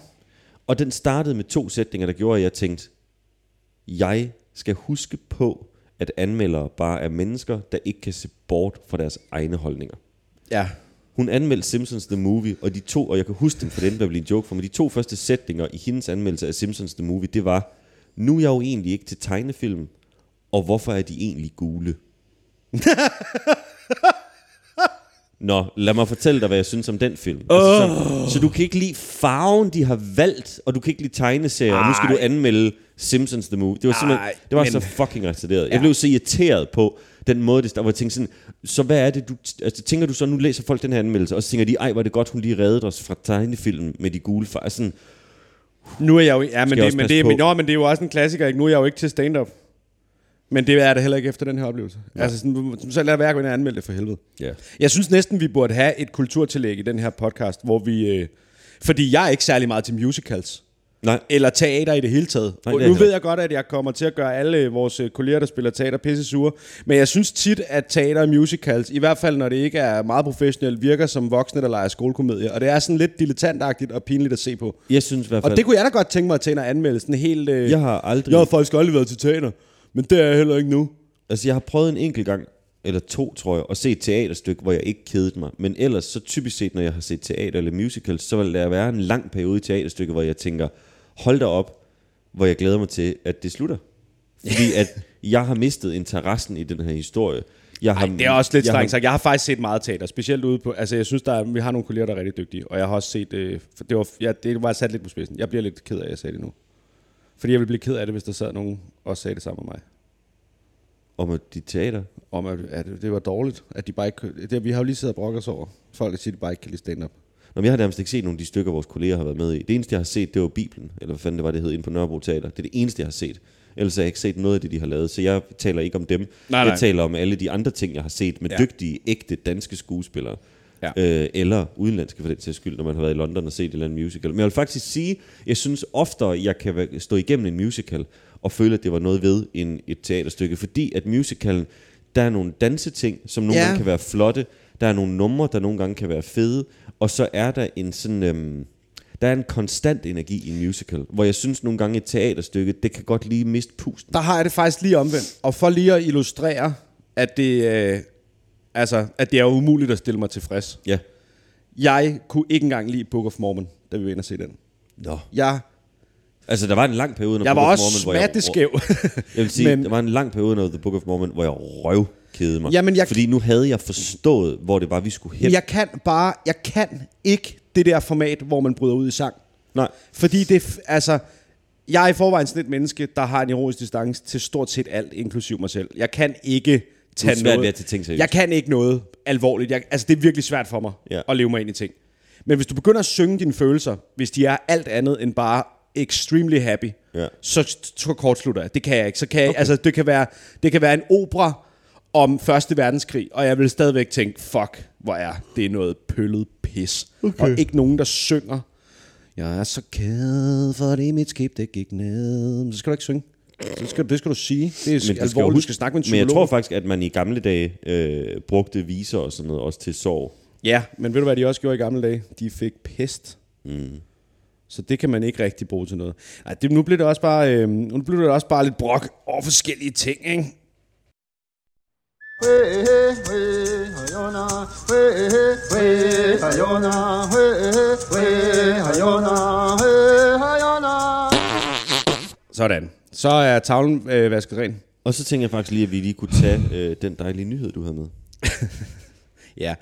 Og den startede med to sætninger, der gjorde, at jeg tænkte, jeg skal huske på, at anmeldere bare er mennesker, der ikke kan se bort fra deres egne holdninger. Ja. Hun anmeldte Simpsons The Movie, og de to, og jeg kan huske dem, for den der blev en joke for mig, de to første sætninger i hendes anmeldelse af Simpsons The Movie, det var, nu er jeg jo egentlig ikke til tegnefilm, og hvorfor er de egentlig gule? Nå, lad mig fortælle dig, hvad jeg synes om den film. Oh. Altså, så, så du kan ikke lide farven, de har valgt, og du kan ikke lide tegneserier, og nu skal du anmelde Simpsons The Movie. Det var simpelthen, Ej, det var men- så fucking retarderet. Jeg blev så irriteret på den måde, det hvor jeg tænkte sådan, så hvad er det, du, altså tænker du så, nu læser folk den her anmeldelse, og så tænker de, ej, er det godt, hun lige reddede os fra tegnefilmen med de gule farver. Sådan, Nu er jeg jo... Ja, men det, men, det, men, nå, men det er jo også en klassiker, ikke? Nu er jeg jo ikke til stand-up. Men det er det heller ikke efter den her oplevelse. Ja. Altså, sådan, så lad være at ind og anmelde det for helvede. ja. Jeg synes næsten, vi burde have et kulturtillæg i den her podcast, hvor vi... Øh, fordi jeg er ikke særlig meget til musicals. Nej, Eller teater i det hele taget. Nej, det nu ved jeg godt, at jeg kommer til at gøre alle vores øh, kolleger, der spiller teater, pisse sure. Men jeg synes tit, at teater og musicals, i hvert fald når det ikke er meget professionelt, virker som voksne, der leger skolekomedie. Og det er sådan lidt dilettantagtigt og pinligt at se på. jeg synes i hvert fald, Og det kunne jeg da godt tænke mig at tage ind og anmelde sådan helt... Øh, jeg har aldrig... jeg har faktisk aldrig været til teater, men det er jeg heller ikke nu. Altså, jeg har prøvet en enkelt gang, eller to, tror jeg, at se et teaterstykke, hvor jeg ikke kedede mig. Men ellers, så typisk set, når jeg har set teater eller musicals, så vil der være en lang periode i teaterstykket, hvor jeg tænker, hold da op, hvor jeg glæder mig til, at det slutter. Fordi at jeg har mistet interessen i den her historie. Jeg har, Ej, det er også lidt strengt sagt. Jeg har faktisk set meget teater, specielt ude på... Altså, jeg synes, der er, vi har nogle kolleger, der er rigtig dygtige, og jeg har også set... Øh, for det, var, ja, det var sat lidt på spidsen. Jeg bliver lidt ked af, at jeg sagde det nu. Fordi jeg ville blive ked af det, hvis der sad nogen og sagde det sammen med mig. Om at de teater. Om at, at det var dårligt, at de bare ikke... Det, vi har jo lige siddet og brokket os over. Folk, der siger, at de bare ikke kan lide stand-up. Nå, jeg har nærmest ikke set nogle af de stykker, vores kolleger har været med i. Det eneste, jeg har set, det var Bibelen, eller hvad fanden det var, det hed, inde på Nørrebro Teater. Det er det eneste, jeg har set. Ellers har jeg ikke set noget af det, de har lavet. Så jeg taler ikke om dem. Nej, jeg nej. taler om alle de andre ting, jeg har set med ja. dygtige, ægte danske skuespillere. Ja. Øh, eller udenlandske for den til skyld, når man har været i London og set et eller andet musical. Men jeg vil faktisk sige, jeg synes oftere, jeg kan stå igennem en musical og føle, at det var noget ved en, et teaterstykke. Fordi at musicalen, der er nogle danseting, som nogle ja. gange kan være flotte. Der er nogle numre, der nogle gange kan være fede. Og så er der en sådan... Øhm, der er en konstant energi i en musical, hvor jeg synes nogle gange et teaterstykke, det kan godt lige miste pusten. Der har jeg det faktisk lige omvendt. Og for lige at illustrere, at det, øh, altså, at det er umuligt at stille mig tilfreds. Ja. Jeg kunne ikke engang lide Book of Mormon, da vi var inde og se den. Nå. Jeg, Altså, der var en lang periode, når jeg Book var of også Mormon, hvor smatteskæv. Jeg vil sige, Men- der var en lang periode under The Book of Mormon, hvor jeg røv kedede mig. Jamen, jeg- Fordi nu havde jeg forstået, hvor det var, vi skulle hen. Jeg kan bare, jeg kan ikke det der format, hvor man bryder ud i sang. Nej. Fordi det, altså, jeg er i forvejen sådan et menneske, der har en ironisk distance til stort set alt, inklusiv mig selv. Jeg kan ikke tage svært noget. ved at tage ting seriøst. Jeg kan ikke noget alvorligt. Jeg, altså, det er virkelig svært for mig Ja. at leve mig ind i ting. Men hvis du begynder at synge dine følelser, hvis de er alt andet end bare extremely happy, Ja. så, så kortslutter jeg. Det kan jeg ikke. Så kan jeg, altså, det, kan være, det kan være en opera, om Første Verdenskrig, og jeg vil stadigvæk tænke, fuck, hvor er det noget pøllet pis. Okay. Og ikke nogen, der synger, jeg er så ked, for det er mit skib, det gik ned. Så skal du ikke synge. Det skal, det skal du sige. Det er Men det skal skal snakke med en Men jeg psykolog. tror faktisk, at man i gamle dage øh, brugte viser og sådan noget også til sorg. Ja, men ved du hvad de også gjorde i gamle dage? De fik pest. Mm. Så det kan man ikke rigtig bruge til noget. Ej, det, nu bliver det også bare, øh, nu bliver det også bare lidt brok over forskellige ting, ikke? Sådan. Så er tavlen øh, vasket ren. Og så tænker jeg faktisk lige, at vi lige kunne tage øh, den dejlige nyhed, du havde med. Ja.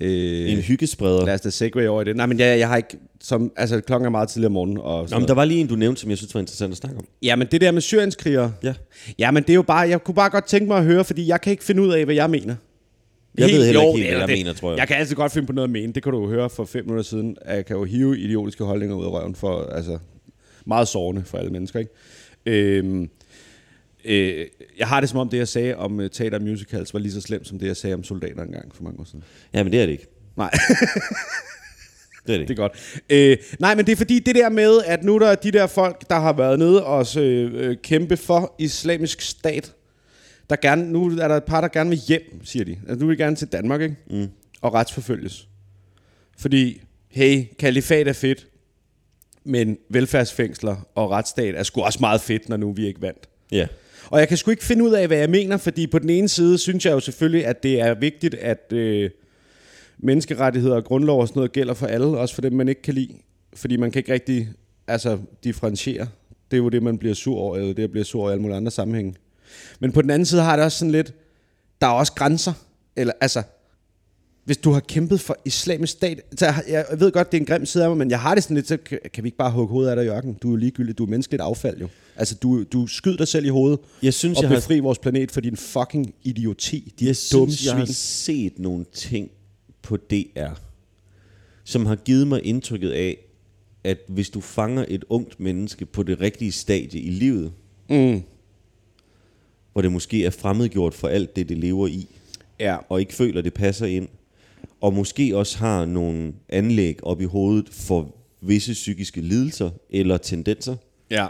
Øh, En hyggespreder. lad os da segue over i det. Nej, men jeg, jeg har ikke... Som, altså, klokken er meget tidligere om morgenen. Og Nå, men der var lige en, du nævnte, som jeg synes var interessant at snakke om. Ja, men det der med syrienskrigere. Ja. Ja, men det er jo bare... Jeg kunne bare godt tænke mig at høre, fordi jeg kan ikke finde ud af, hvad jeg mener. Jeg ved heller ikke helt, hvad jeg mener, tror jeg. Jeg kan altid godt finde på noget at mene. Det kan du jo høre for fem minutter siden. at Jeg kan jo hive idiotiske holdninger ud af røven for, altså, meget sårende for alle mennesker, ikke? Øhm, øh, jeg har det som om, det jeg sagde om uh, teater og musicals var lige så slemt, som det jeg sagde om soldater engang for mange år siden. Ja, men det er det ikke. Nej, Det er det det er godt. Øh, nej, men det er fordi det der med, at nu der er de der folk, der har været nede og øh, øh, kæmpe for islamisk stat, der gerne, nu er der et par, der gerne vil hjem, siger de. Altså, nu vil de gerne til Danmark, ikke? Mm. Og retsforfølges. Fordi, hey, kalifat er fedt, men velfærdsfængsler og retsstat er sgu også meget fedt, når nu vi ikke vandt. Ja. Og jeg kan sgu ikke finde ud af, hvad jeg mener, fordi på den ene side synes jeg jo selvfølgelig, at det er vigtigt, at øh, menneskerettigheder og grundlov og sådan noget gælder for alle, også for dem, man ikke kan lide. Fordi man kan ikke rigtig altså, differentiere. Det er jo det, man bliver sur over, eller det, jeg bliver sur over i alle mulige andre sammenhænge. Men på den anden side har det også sådan lidt, der er også grænser. Eller altså, hvis du har kæmpet for islamisk stat, så jeg, jeg ved godt, det er en grim side af mig, men jeg har det sådan lidt, så kan, kan vi ikke bare hugge hovedet af dig i ørken? Du er jo ligegyldig, du er menneskeligt affald jo. Altså, du, du skyder dig selv i hovedet Jeg synes, og jeg har- befri vores planet for din fucking idioti. De Jeg dumme synes, jeg har svin. set nogle ting på DR, som har givet mig indtrykket af, at hvis du fanger et ungt menneske på det rigtige stadie i livet, Mm. hvor det måske er fremmedgjort for alt det, det lever i, Ja. og ikke føler, det passer ind, og måske også har nogle anlæg op i hovedet for visse psykiske lidelser eller tendenser, Ja.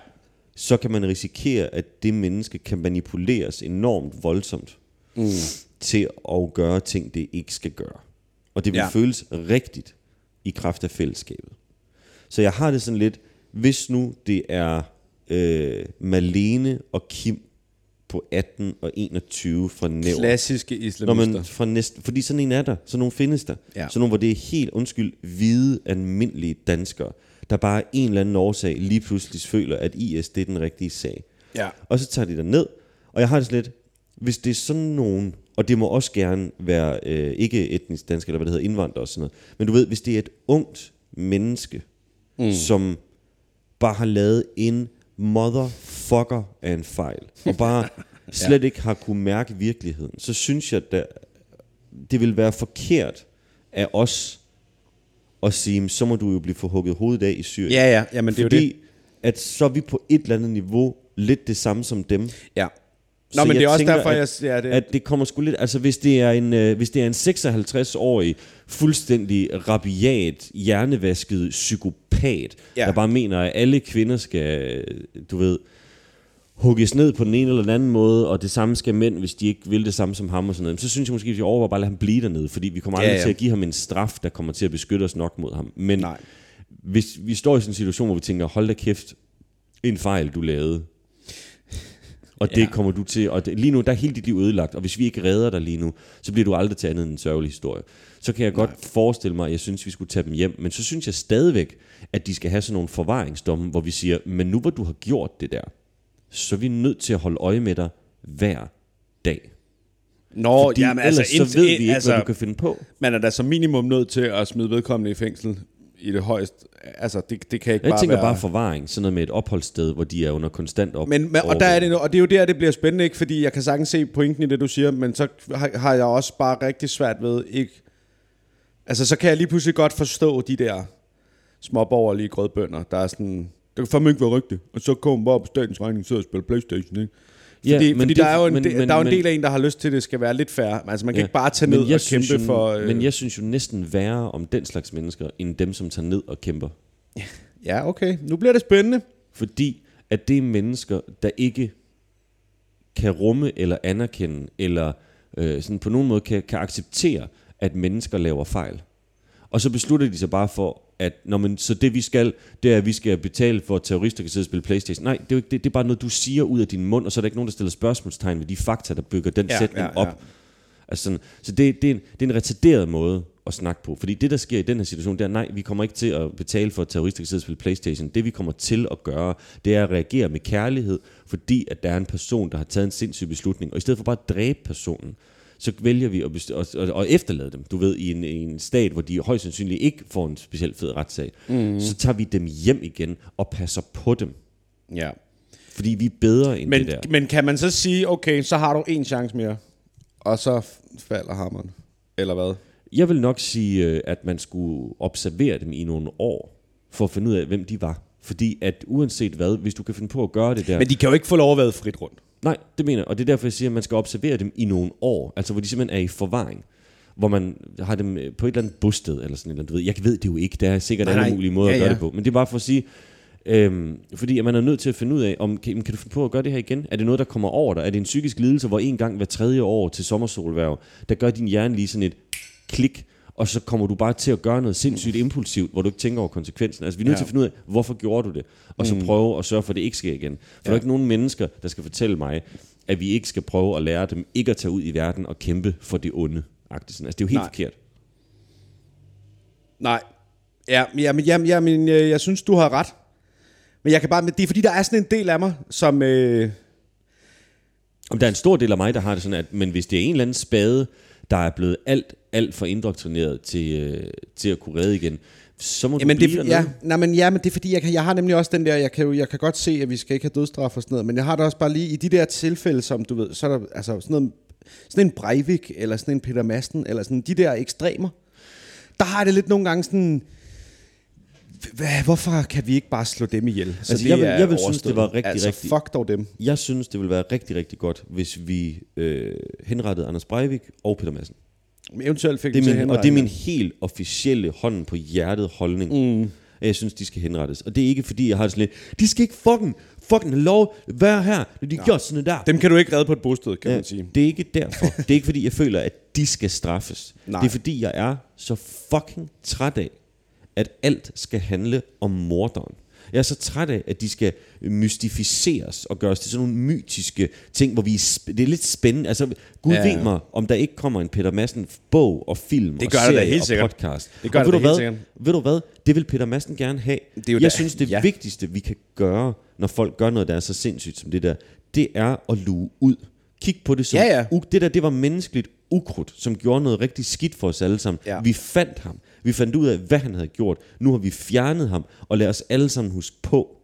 så kan man risikere, at det menneske kan manipuleres enormt voldsomt mm. til at gøre ting, det ikke skal gøre. Og det vil Ja. føles rigtigt i kraft af fællesskabet. Så jeg har det sådan lidt, hvis nu det er øh, Malene og Kim på 18 og 21 fra Nævr. Klassiske islamister. man fra næsten, fordi sådan en er der, sådan nogle findes der. Ja. Sådan nogle, hvor det er helt, undskyld, hvide, almindelige danskere, der bare af en eller anden årsag lige pludselig føler, at IS det er den rigtige sag. Ja. Og så tager de der ned, og jeg har det lidt, hvis det er sådan nogen, og det må også gerne være øh, ikke etnisk dansk, eller hvad det hedder, indvandrere og sådan noget, men du ved, hvis det er et ungt menneske, mm. som bare har lavet en motherfucker af en fejl, og bare slet ja. ikke har kunne mærke virkeligheden, så synes jeg, at det vil være forkert af os at sige, så må du jo blive forhugget hovedet af i Syrien. Ja, ja, jamen det er jo Fordi det. at så er vi på et eller andet niveau lidt det samme som dem. Ja. Nå, Så men det er også tænker, derfor, at, jeg... Ja, det, at det kommer sgu lidt... Altså, hvis det er en, øh, hvis det er en 56-årig, fuldstændig rabiat, hjernevasket psykopat, Ja. ja. der bare mener, at alle kvinder skal, du ved, hugges ned på den ene eller den anden måde, og det samme skal mænd, hvis de ikke vil det samme som ham og sådan noget. Så synes jeg måske, at vi overvejer bare at lade ham blive dernede, fordi vi kommer aldrig ja. ja. til at give ham en straf, der kommer til at beskytte os nok mod ham. Men Nej. hvis vi står i sådan en situation, hvor vi tænker, hold da kæft, en fejl, du lavede. Og det Ja. kommer du til, og det, lige nu, der er hele dit liv ødelagt, og hvis vi ikke redder dig lige nu, så bliver du aldrig til andet end en sørgelig historie. Så kan jeg godt forestille mig, at jeg synes, vi skulle tage dem hjem, men så synes jeg stadigvæk, at de skal have sådan nogle forvaringsdomme, hvor vi siger, men nu hvor du har gjort det der, så er vi nødt til at holde øje med dig hver dag. Nå, Fordi jamen, ellers altså, så indtil- ved vi ikke, altså, hvad du kan finde på. Man er da som minimum nødt til at smide vedkommende i fængsel i det højeste. Altså, det, det kan ikke Jeg bare tænker være... bare forvaring, sådan noget med et opholdssted, hvor de er under konstant op. Men, men, og, der er det, og det er jo der, det bliver spændende, ikke? Fordi jeg kan sagtens se pointen i det, du siger, men så har, har jeg også bare rigtig svært ved ikke... Altså, så kan jeg lige pludselig godt forstå de der småborgerlige grødbønder, der er sådan... Det kan fandme ikke være rigtigt. Og så kommer bare på statens regning, sidder og spiller Playstation, ikke? Ja, Fordi, fordi det- der er jo en, men- del, men- der er en men- del af en, der har lyst til, at det skal være lidt fair. Altså, man kan Ja. ikke bare tage ned og kæmpe jo, for... Øh, Men jeg synes jo næsten værre om den slags mennesker, end dem, som tager ned og kæmper. Ja, okay. Nu bliver det spændende. Fordi at det er mennesker, der ikke kan rumme eller anerkende, eller øh, sådan på nogen måde kan, kan acceptere, at mennesker laver fejl. Og så beslutter de sig bare for, at når man, så det vi skal, det er, at vi skal betale for, at terrorister kan sidde og spille Playstation. Nej, det er, jo ikke, det, det er bare noget, du siger ud af din mund, og så er der ikke nogen, der stiller spørgsmålstegn ved de fakta, der bygger den Ja, sætning ja, ja. op. Altså sådan, så det, det, er en, det er en retarderet måde at snakke på. Fordi det, der sker i den her situation, det er, nej, vi kommer ikke til at betale for, at terrorister kan sidde og spille Playstation. Det, vi kommer til at gøre, det er at reagere med kærlighed, fordi at der er en person, der har taget en sindssyg beslutning. Og i stedet for bare at dræbe personen, så vælger vi at, best- at, at, at efterlade dem, du ved, i en, i en stat, hvor de højst sandsynligt ikke får en specielt fed retssag. Mm. Så tager vi dem hjem igen og passer på dem. Ja. Fordi vi er bedre end Men, det der. men kan man så sige, okay, så har du en chance mere, og så falder hammeren? Eller hvad? Jeg vil nok sige, øh, at man skulle observere dem i nogle år, for at finde ud af, hvem de var. Fordi at uanset hvad, hvis du kan finde på at gøre det der... Men de kan jo ikke få lov at være frit rundt. Nej, det mener jeg. Og det er derfor, jeg siger, at man skal observere dem i nogle år. Altså, hvor de simpelthen er i forvaring. Hvor man har dem øh, på et eller andet bosted, eller sådan et eller andet. Du ved. Jeg ved det jo ikke. Der er sikkert Nej, alle nej. mulige måder Ja, at gøre ja. det på. Men det er bare for at sige... Øhm, fordi at man er nødt til at finde ud af, om kan, kan du finde på at gøre det her igen? Er det noget, der kommer over dig? Er det en psykisk lidelse, hvor en gang hver tredje år til sommersolværv, der gør din hjerne lige sådan et klik, og så kommer du bare til at gøre noget sindssygt impulsivt, hvor du ikke tænker over konsekvensen. Altså vi er nødt Ja. til at finde ud af, hvorfor gjorde du det? Og så prøve at sørge for, at det ikke sker igen. For ja. der er ikke nogen mennesker, der skal fortælle mig, at vi ikke skal prøve at lære dem ikke at tage ud i verden og kæmpe for det onde. Altså det er jo helt Nej. forkert. Nej. Ja, jamen, jamen, jamen, jeg, jeg synes, du har ret. Men jeg kan bare, men det er fordi, der er sådan en del af mig, som... Øh, Om der er en stor del af mig, der har det sådan, at men hvis det er en eller anden spade, der er blevet alt, alt for indoktrineret til, øh, til at kunne redde igen, så må jamen, du blive det, ja, nej, men, ja, men det er fordi, jeg, kan, jeg har nemlig også den der, jeg kan, jeg kan godt se, at vi skal ikke have dødsstraf og sådan noget, men jeg har det også bare lige i de der tilfælde, som du ved, så er der altså sådan noget, sådan en Breivik, eller sådan en Peter Madsen, eller sådan de der ekstremer, der har det lidt nogle gange sådan, "Hva- hvorfor kan vi ikke bare slå dem ihjel? Så Altså, jeg vil- jeg vil synes, det var rigtig, altså, rigtig- fuck dog dem. Jeg synes, det ville være rigtig, rigtig godt, hvis vi øh, henrettede Anders Breivik og Peter Madsen. Eventuelt fik Det er min, at og det er min helt officielle hånden på hjertet holdning. Mm. At jeg synes, de skal henrettes. Og det er ikke fordi, jeg har det sådan lidt, de skal ikke fucking, fucking lov være her, når de gør sådan der. Dem kan du ikke redde på et bosted, kan Ja, man sige. Det er ikke derfor. Det er ikke fordi, jeg føler, at de skal straffes. Nej. Det er fordi, jeg er så fucking træt af, at alt skal handle om morderen. Jeg er så træt af, at de skal mystificeres og gøres til sådan nogle mytiske ting, hvor vi sp- det er lidt spændende. Altså, Gud Ja, ved mig, om der ikke kommer en Peter Madsen bog og film Det og gør da serie helt og sikkert. podcast. Det gør og der ved da du helt hvad? sikkert. Ved du hvad? Det vil Peter Madsen gerne have. er jo jeg da- synes, det ja. vigtigste, vi kan gøre, når folk gør noget, der er så sindssygt som det der, det er at luge ud. Kig på det som Ja, ja. U- det der, det var menneskeligt ukrudt, som gjorde noget rigtig skidt for os alle sammen. Ja. Vi fandt ham. Vi fandt ud af, hvad han havde gjort. Nu har vi fjernet ham, og lad os alle sammen huske på,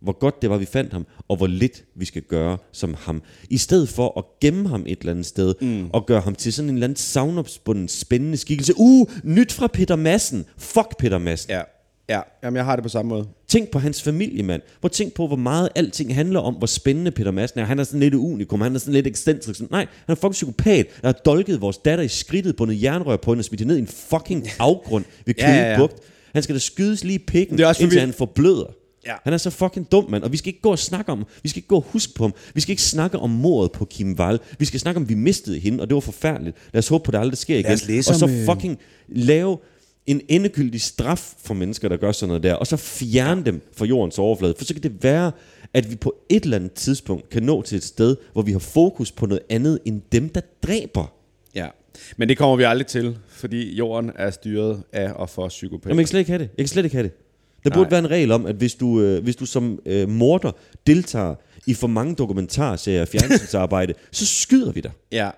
hvor godt det var, vi fandt ham, og hvor lidt vi skal gøre som ham. I stedet for at gemme ham et eller andet sted, mm. og gøre ham til sådan en eller anden savnopspunden, spændende skikkelse. Uh, nyt fra Peter Madsen. Fuck Peter Madsen. Ja, ja. Jamen, jeg har det på samme måde. Tænk på hans familie, mand. At tænk på, hvor meget alting handler om, hvor spændende Peter Madsen er. Han er sådan lidt unikum, han er sådan lidt ekscentrisk. Nej, han er fucking psykopat, der har dolket vores datter i skridtet, bundet jernrør på hende og smidt hende ned i en fucking afgrund ved Ja, ja, Køge ja. Bugt. Han skal da skydes lige i pikken, Det er også indtil fordi- han forbløder. Ja. Han er så fucking dum, mand. Og vi skal ikke gå og snakke om Vi skal ikke gå og huske på ham. Vi skal ikke snakke om mordet på Kim Wall. Vi skal snakke om, at vi mistede hende, og det var forfærdeligt. Lad os håbe på, at det aldrig sker igen. os læse og så øh, fucking lave en endegyldig straf for mennesker, der gør sådan noget der, og så fjerne dem fra jordens overflade. For så kan det være, at vi på et eller andet tidspunkt kan nå til et sted, hvor vi har fokus på noget andet end dem, der dræber. Ja. Men det kommer vi aldrig til, fordi jorden er styret af og for psykopater. Jamen, jeg kan slet ikke have det. Jeg kan slet ikke have det. Der burde Nej. være en regel om, at hvis du, øh, hvis du som øh, morder deltager i for mange dokumentarserier og fjernsynsarbejde, så skyder vi dig. Ja,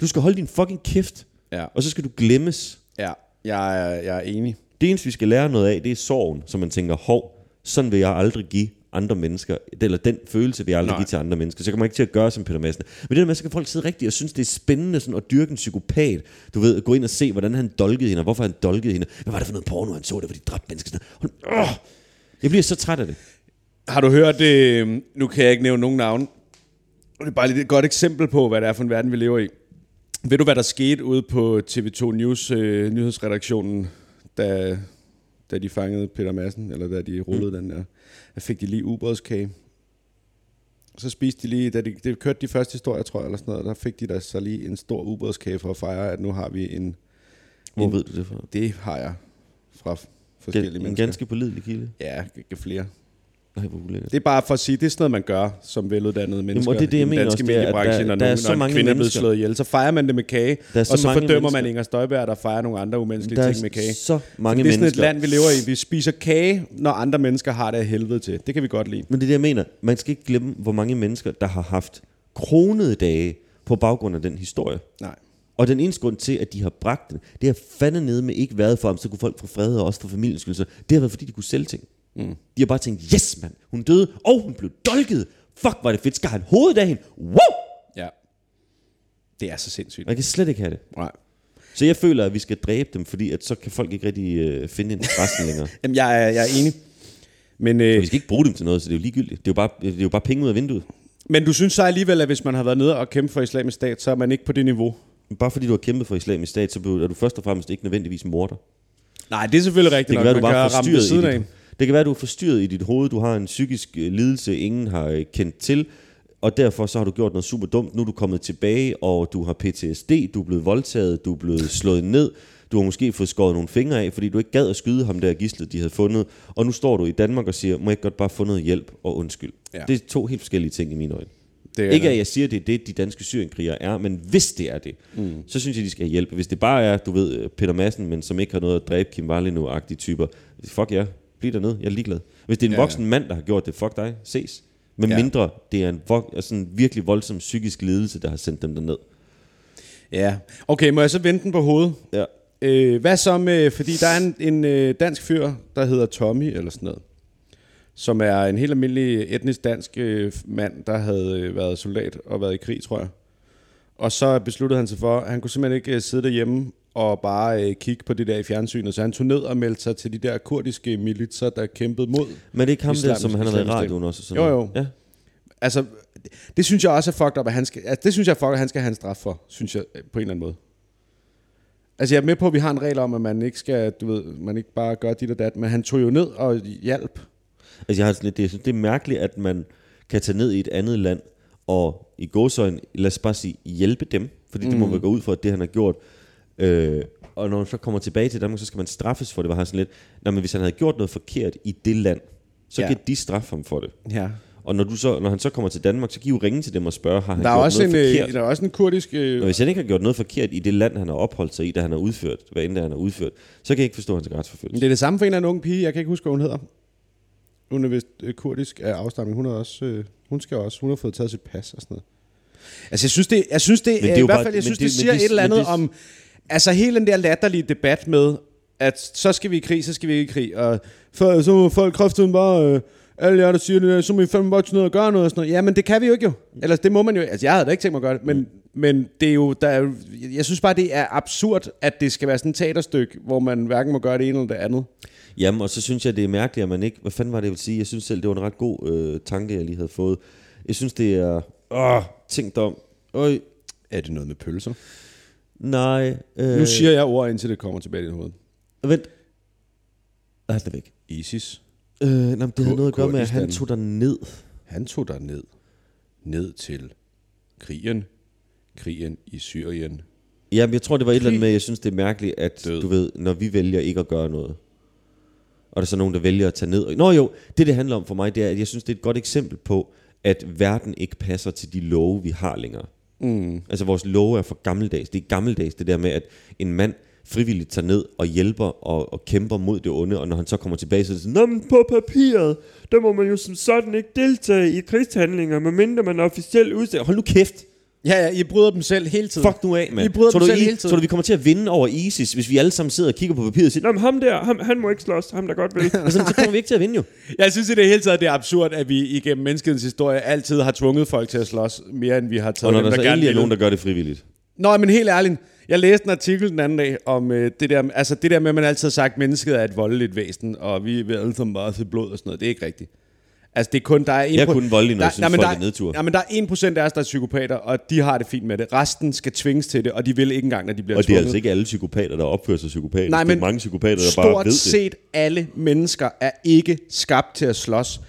Du skal holde din fucking kæft, ja, og så skal du glemmes. ja. Jeg er, jeg er enig. Det eneste, vi skal lære noget af, det er sorgen, så man tænker, hov, sådan vil jeg aldrig give andre mennesker, eller den følelse vil jeg aldrig Nej. give til andre mennesker. Så kommer jeg ikke til at gøre som Peter Madsen. Men det der med, så kan folk sidde rigtigt og synes, det er spændende sådan at dyrke en psykopat. Du ved, gå ind og se, hvordan han dolkede hende, og hvorfor han dolkede hende. Hvad var det for noget porno, han så? Det var de dræbte mennesker. Sådan, åh, jeg bliver så træt af det. Har du hørt, øh, nu kan jeg ikke nævne nogen navn, Det er bare lige et godt eksempel på, hvad det er for en verden, vi lever i. Ved du, hvad der skete ude på TV2 News øh, nyhedsredaktionen, da, da de fangede Peter Madsen, eller da de rullede mm. den der? Der fik de lige ubådskage. Så spiste de lige, da de, det kørte de første historier, tror jeg, eller sådan noget, der fik de der så lige en stor ubådskage for at fejre, at nu har vi en... Hvor en, ved du det fra? Det har jeg fra forskellige Gen, en mennesker. ganske pålidelig kilde. Ja, g- flere. Nej, hvor ulækkert. Det er bare for at sige, det er sådan noget, man gør som veluddannede mennesker og det er det, jeg mener danske også, mediebranche, der- når, der er så mange kvinde er blevet mennesker. slået ihjel. Så fejrer man det med kage, Der er så og så mange fordømmer mennesker. man Inger Støjberg, der fejrer nogle andre umenneskelige Der ting med kage. så mange det er sådan et mennesker. land, vi lever i. Vi spiser kage, når andre mennesker har det af helvede til. Det kan vi godt lide. Men det er det, jeg mener. Man skal ikke glemme, hvor mange mennesker, der har haft kronede dage på baggrund af den historie. Nej. Og den eneste grund til, at de har bragt den, det har fandme nede med ikke været for ham, så kunne folk få fred og også for familiens skyld. Så det har været, fordi de kunne sælge ting. Mm. De har bare tænkt, yes mand, hun døde, og hun blev dolket. Fuck, var det fedt. Skal han hovedet af hende? Wow! Ja. Det er så sindssygt. Jeg kan slet ikke have det. Nej. Så jeg føler, at vi skal dræbe dem, fordi at så kan folk ikke rigtig øh, finde interessen længere. Jamen, jeg er, jeg er enig. Men, øh, Og vi skal ikke bruge dem til noget, så det er jo ligegyldigt. Det er jo bare, det er jo bare penge ud af vinduet. men du synes så alligevel, at hvis man har været nede og kæmpe for islamisk stat, så er man ikke på det niveau? Bare fordi du har kæmpet for islamisk stat, så er du først og fremmest ikke nødvendigvis morder. Nej, det er selvfølgelig rigtigt Det kan nok. være, du man bare kan ramme ved siden af det kan være, du er forstyrret i dit hoved. Du har en psykisk øh, lidelse, ingen har øh, kendt til. Og derfor så har du gjort noget super dumt. Nu er du kommet tilbage, og du har PTSD, du er blevet voldtaget, du er blevet slået ned. Du har måske fået skåret nogle fingre af, fordi du ikke gad at skyde ham der gislet, de havde fundet. Og nu står du i Danmark og siger, må jeg ikke godt bare få noget hjælp og undskyld. Ja. Det er to helt forskellige ting i mine øjne. Det er Ikke at jeg siger, at det er det, de danske syrienkrigere er, men hvis det er det, mm. så synes jeg, de skal have hjælp. Hvis det bare er, du ved, Peter Madsen, men som ikke har noget at dræbe Kim Wallino-agtige typer, fuck ja, bliv dernede, jeg er ligeglad. Hvis det er en Ja, ja, ja. voksen mand, der har gjort det, fuck dig, ses. Men Ja. mindre, det er en vok- altså en virkelig voldsom psykisk lidelse, der har sendt dem derned. Ja. Okay, må jeg så vente den på hovedet? Ja. Øh, hvad så med, fordi der er en, en øh, dansk fyr, der hedder Tommy, eller sådan noget, som er en helt almindelig etnisk dansk øh, mand, der havde øh, været soldat og været i krig, tror jeg. Og så besluttede han sig for, at han kunne simpelthen ikke øh, sidde derhjemme og bare øh, kigge på det der i fjernsynet. Så han tog ned og meldte sig til de der kurdiske militser, der kæmpede mod. Men det er ikke ham der, som han har været i radioen også? og Sådan Jo, jo. Ja. Altså, det, det synes jeg også er fucked up, at han skal, altså, det synes jeg er fucked, at han skal have en straf for, synes jeg, øh, på en eller anden måde. Altså, jeg er med på, at vi har en regel om, at man ikke skal, du ved, man ikke bare gør dit og dat, men han tog jo ned og hjalp. Altså jeg har sådan lidt, det, jeg synes, det er mærkeligt, at man kan tage ned i et andet land, og i gåsøjne, lad os bare sige, hjælpe dem, fordi mm. det må Mm. man gå ud for, at det han har gjort. Øh, og når man så kommer tilbage til Danmark, så skal man straffes for det, var han sådan lidt, Nå, men hvis han havde gjort noget forkert i det land, så Ja. kan de straffe ham for det. Ja. Og når, du så, når han så kommer til Danmark, så I jo ringe til dem og spørge, har han Der er, gjort også en, noget øh, forkert? der er også en kurdisk... Øh, Og hvis han ikke har gjort noget forkert i det land, han har opholdt sig i, da han har udført, hvad end han har udført, så kan jeg ikke forstå hans retsforfølgelse. det er det samme for en af en ung pige, jeg kan ikke huske, hvad hun hedder. Hun er vist øh, kurdisk af afstamning. Hun er også, øh, hun skal også, hun har fået taget sit pas og sådan noget. Altså, jeg synes, det, jeg synes, det, Men det er i hvert fald, jeg men synes, det- det, men siger det- et eller men andet det- om, altså hele den der latterlige debat med, at så skal vi i krig, så skal vi ikke i krig, og for, så må folk kraftedeme bare, øh, alle jer, der siger det, der, så må I fandme bare tage ned og gøre noget og sådan noget. Ja, men det kan vi jo ikke jo. Ellers det må man jo, altså jeg havde da ikke tænkt mig at gøre det, men, men det er jo, der er, jeg synes bare, det er absurd, at det skal være sådan et teaterstykke, hvor man hverken må gøre det ene eller det andet. Jamen, og så synes jeg, det er mærkeligt, at man ikke... Hvad fanden var det, jeg ville sige? Jeg synes selv, det var en ret god øh, tanke, jeg lige havde fået. Jeg synes, det er... Åh, tænkt om. Øj, Er det noget med pølser? Nej. Øh, Nu siger jeg ord, indtil det kommer tilbage i dit hoved. Vent. Ah, det er væk. ISIS. Øh, nej, men det havde noget at gøre med, at han tog der ned. Han tog der ned. Ned til krigen. Krigen i Syrien. Jamen, jeg tror, det var et eller andet med, jeg synes, det er mærkeligt, at Død. du ved, når vi vælger ikke at gøre noget, og der er så nogen, der vælger at tage ned. Nå jo, det det handler om for mig, det er, at jeg synes, det er et godt eksempel på, at verden ikke passer til de love, vi har længere. Mm. Altså vores love er for gammeldags. Det er gammeldags, det der med, at en mand frivilligt tager ned og hjælper og, og kæmper mod det onde, og når han så kommer tilbage, så er det sådan, Nå, men på papiret, der må man jo som sådan ikke deltage i krigshandlinger, medmindre man er officielt udsat. Hold nu kæft! Ja, ja, I bryder dem selv hele tiden. Fuck nu af, mand. I bryder tror, dem du, selv I, hele tiden. tror du, vi kommer til at vinde over ISIS, hvis vi alle sammen sidder og kigger på papiret og siger, Nå, men ham der, ham, han må ikke slås, ham der godt vil. altså, så kommer vi ikke til at vinde jo. Jeg synes i det hele taget, det er absurd, at vi igennem menneskets historie altid har tvunget folk til at slås mere, end vi har taget Og når dem, der så gerne endelig er nogen, der gør det frivilligt. Nå, men helt ærligt. Jeg læste en artikel den anden dag om øh, det der, altså det der med, at man altid har sagt, at mennesket er et voldeligt væsen, og vi vil alle sammen bare se blod og sådan noget. Det er ikke rigtigt. Altså, det er kun, der er en Jeg er kun voldelig, når der, jeg synes, nej, der, er nedtur. Ja, men der er 1% af os, der er psykopater, og de har det fint med det. Resten skal tvinges til det, og de vil ikke engang, når de bliver Og det er altså ikke alle psykopater, der opfører sig psykopater. Nej, det men er mange psykopater, der Stort bare ved det. set alle mennesker er ikke skabt til at slås.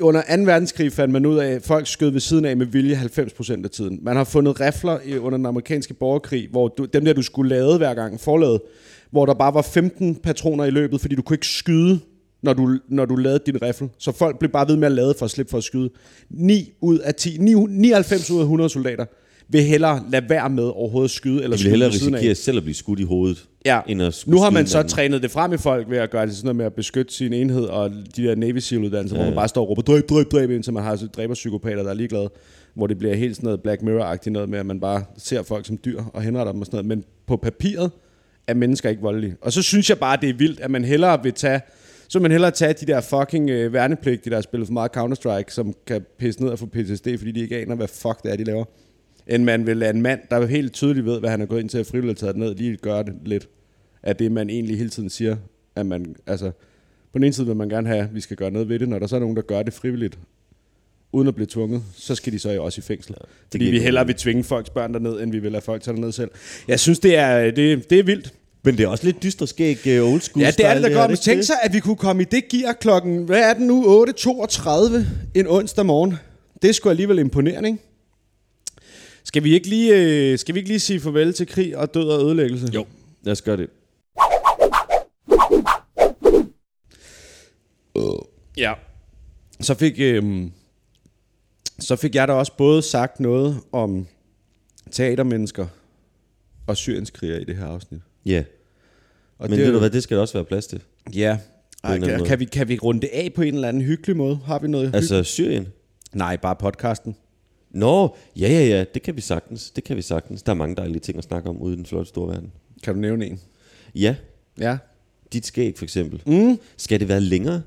Under 2. verdenskrig fandt man ud af, at folk skød ved siden af med vilje 90% af tiden. Man har fundet rifler under den amerikanske borgerkrig, hvor du, dem der, du skulle lade hver gang, forlade, hvor der bare var 15 patroner i løbet, fordi du kunne ikke skyde, når du, når du lavede din rifle. Så folk blev bare ved med at lade for at slippe for at skyde. 9 ud af 10, 9, 99 ud af 100 soldater vil hellere lade være med overhovedet at skyde, eller De vil hellere af. risikere selv at blive skudt i hovedet, Ja. end at Nu har man så anden. trænet det frem i folk ved at gøre det sådan noget med at beskytte sin enhed, og de der Navy SEAL uddannelser, ja, hvor man bare står og råber, dræb, dræb, dræb, indtil man har så dræberpsykopater, der er ligeglade, hvor det bliver helt sådan noget Black Mirror-agtigt noget med, at man bare ser folk som dyr og henretter dem og sådan noget. Men på papiret er mennesker ikke voldelige. Og så synes jeg bare, det er vildt, at man hellere vil tage så man hellere tage de der fucking øh, værnepligtige, der har spillet for meget Counter-Strike, som kan pisse ned og få PTSD, fordi de ikke aner, hvad fuck det er, de laver. End man vil lade en mand, der helt tydeligt ved, hvad han er gået ind til at frivilligt taget ned, lige gøre det lidt af det, man egentlig hele tiden siger, at man, altså, på den ene side vil man gerne have, at vi skal gøre noget ved det, når der så er nogen, der gør det frivilligt, uden at blive tvunget, så skal de så jo også i fængsel. Ja, fordi vi hellere vil tvinge folks børn derned, end vi vil lade folk tage derned selv. Jeg synes, det er, det, det er vildt. Men det er også lidt dystre skæg uh, old school Ja, det er det, der går. Men tænk det? sig, at vi kunne komme i det gear klokken, hvad er den nu, 8.32 en onsdag morgen. Det skulle alligevel imponerende, ikke? Skal vi ikke lige, øh, skal vi ikke lige sige farvel til krig og død og ødelæggelse? Jo, lad os gøre det. Ja. Så fik, øhm, så fik jeg da også både sagt noget om teatermennesker og syrienskriger i det her afsnit. Ja, Og men det, ved du hvad, det skal der også være plads til. Ja. Ej, kan, kan, vi, kan vi runde det af på en eller anden hyggelig måde? Har vi noget altså, Altså Syrien. Nej, bare podcasten. Nå, ja, ja, ja, det kan vi sagtens. Det kan vi sagtens. Der er mange dejlige ting at snakke om ude i den flotte store verden. Kan du nævne en? Ja, Ja. dit skæg for eksempel. Mm. Skal det være længere?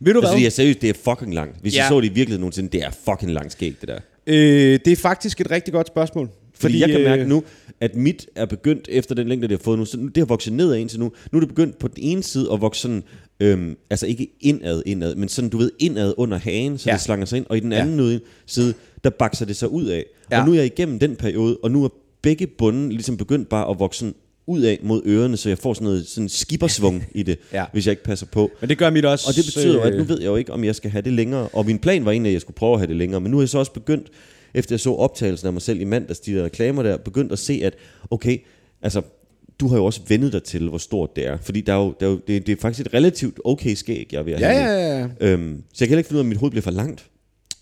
Ved du Altså, hvad? er seriøst, det er fucking langt. Hvis Ja. I så det i virkeligheden nogensinde, det er fucking langt skæg, det der. Øh, det er faktisk et rigtig godt spørgsmål. Fordi, Fordi jeg kan øh, mærke nu, at mit er begyndt, efter den længde, det har fået nu, så det har vokset nedad indtil nu. Nu er det begyndt på den ene side at vokse sådan, øhm, altså ikke indad, indad, men sådan, du ved, indad under hagen, så Ja. det slanger sig ind. Og i den anden ja. side, der bakser det sig ud af. Ja. Og nu er jeg igennem den periode, og nu er begge bunden ligesom begyndt bare at vokse sådan ud af mod ørerne, så jeg får sådan noget sådan skippersvung i det, Ja. ja. hvis jeg ikke passer på. Men det gør mit også. Og det betyder jo, at nu øh, ved jeg jo ikke, om jeg skal have det længere. Og min plan var egentlig, at jeg skulle prøve at have det længere. Men nu er jeg så også begyndt, efter jeg så optagelsen af mig selv i mandags, de der reklamer der, begyndt at se, at okay, altså, du har jo også vendet dig til, hvor stort det er. Fordi der er jo, der er jo, det, det er faktisk et relativt okay skæg, jeg er ved at Ja, have ja, ja. nu. Øhm, så jeg kan heller ikke finde ud af, om mit hoved bliver for langt.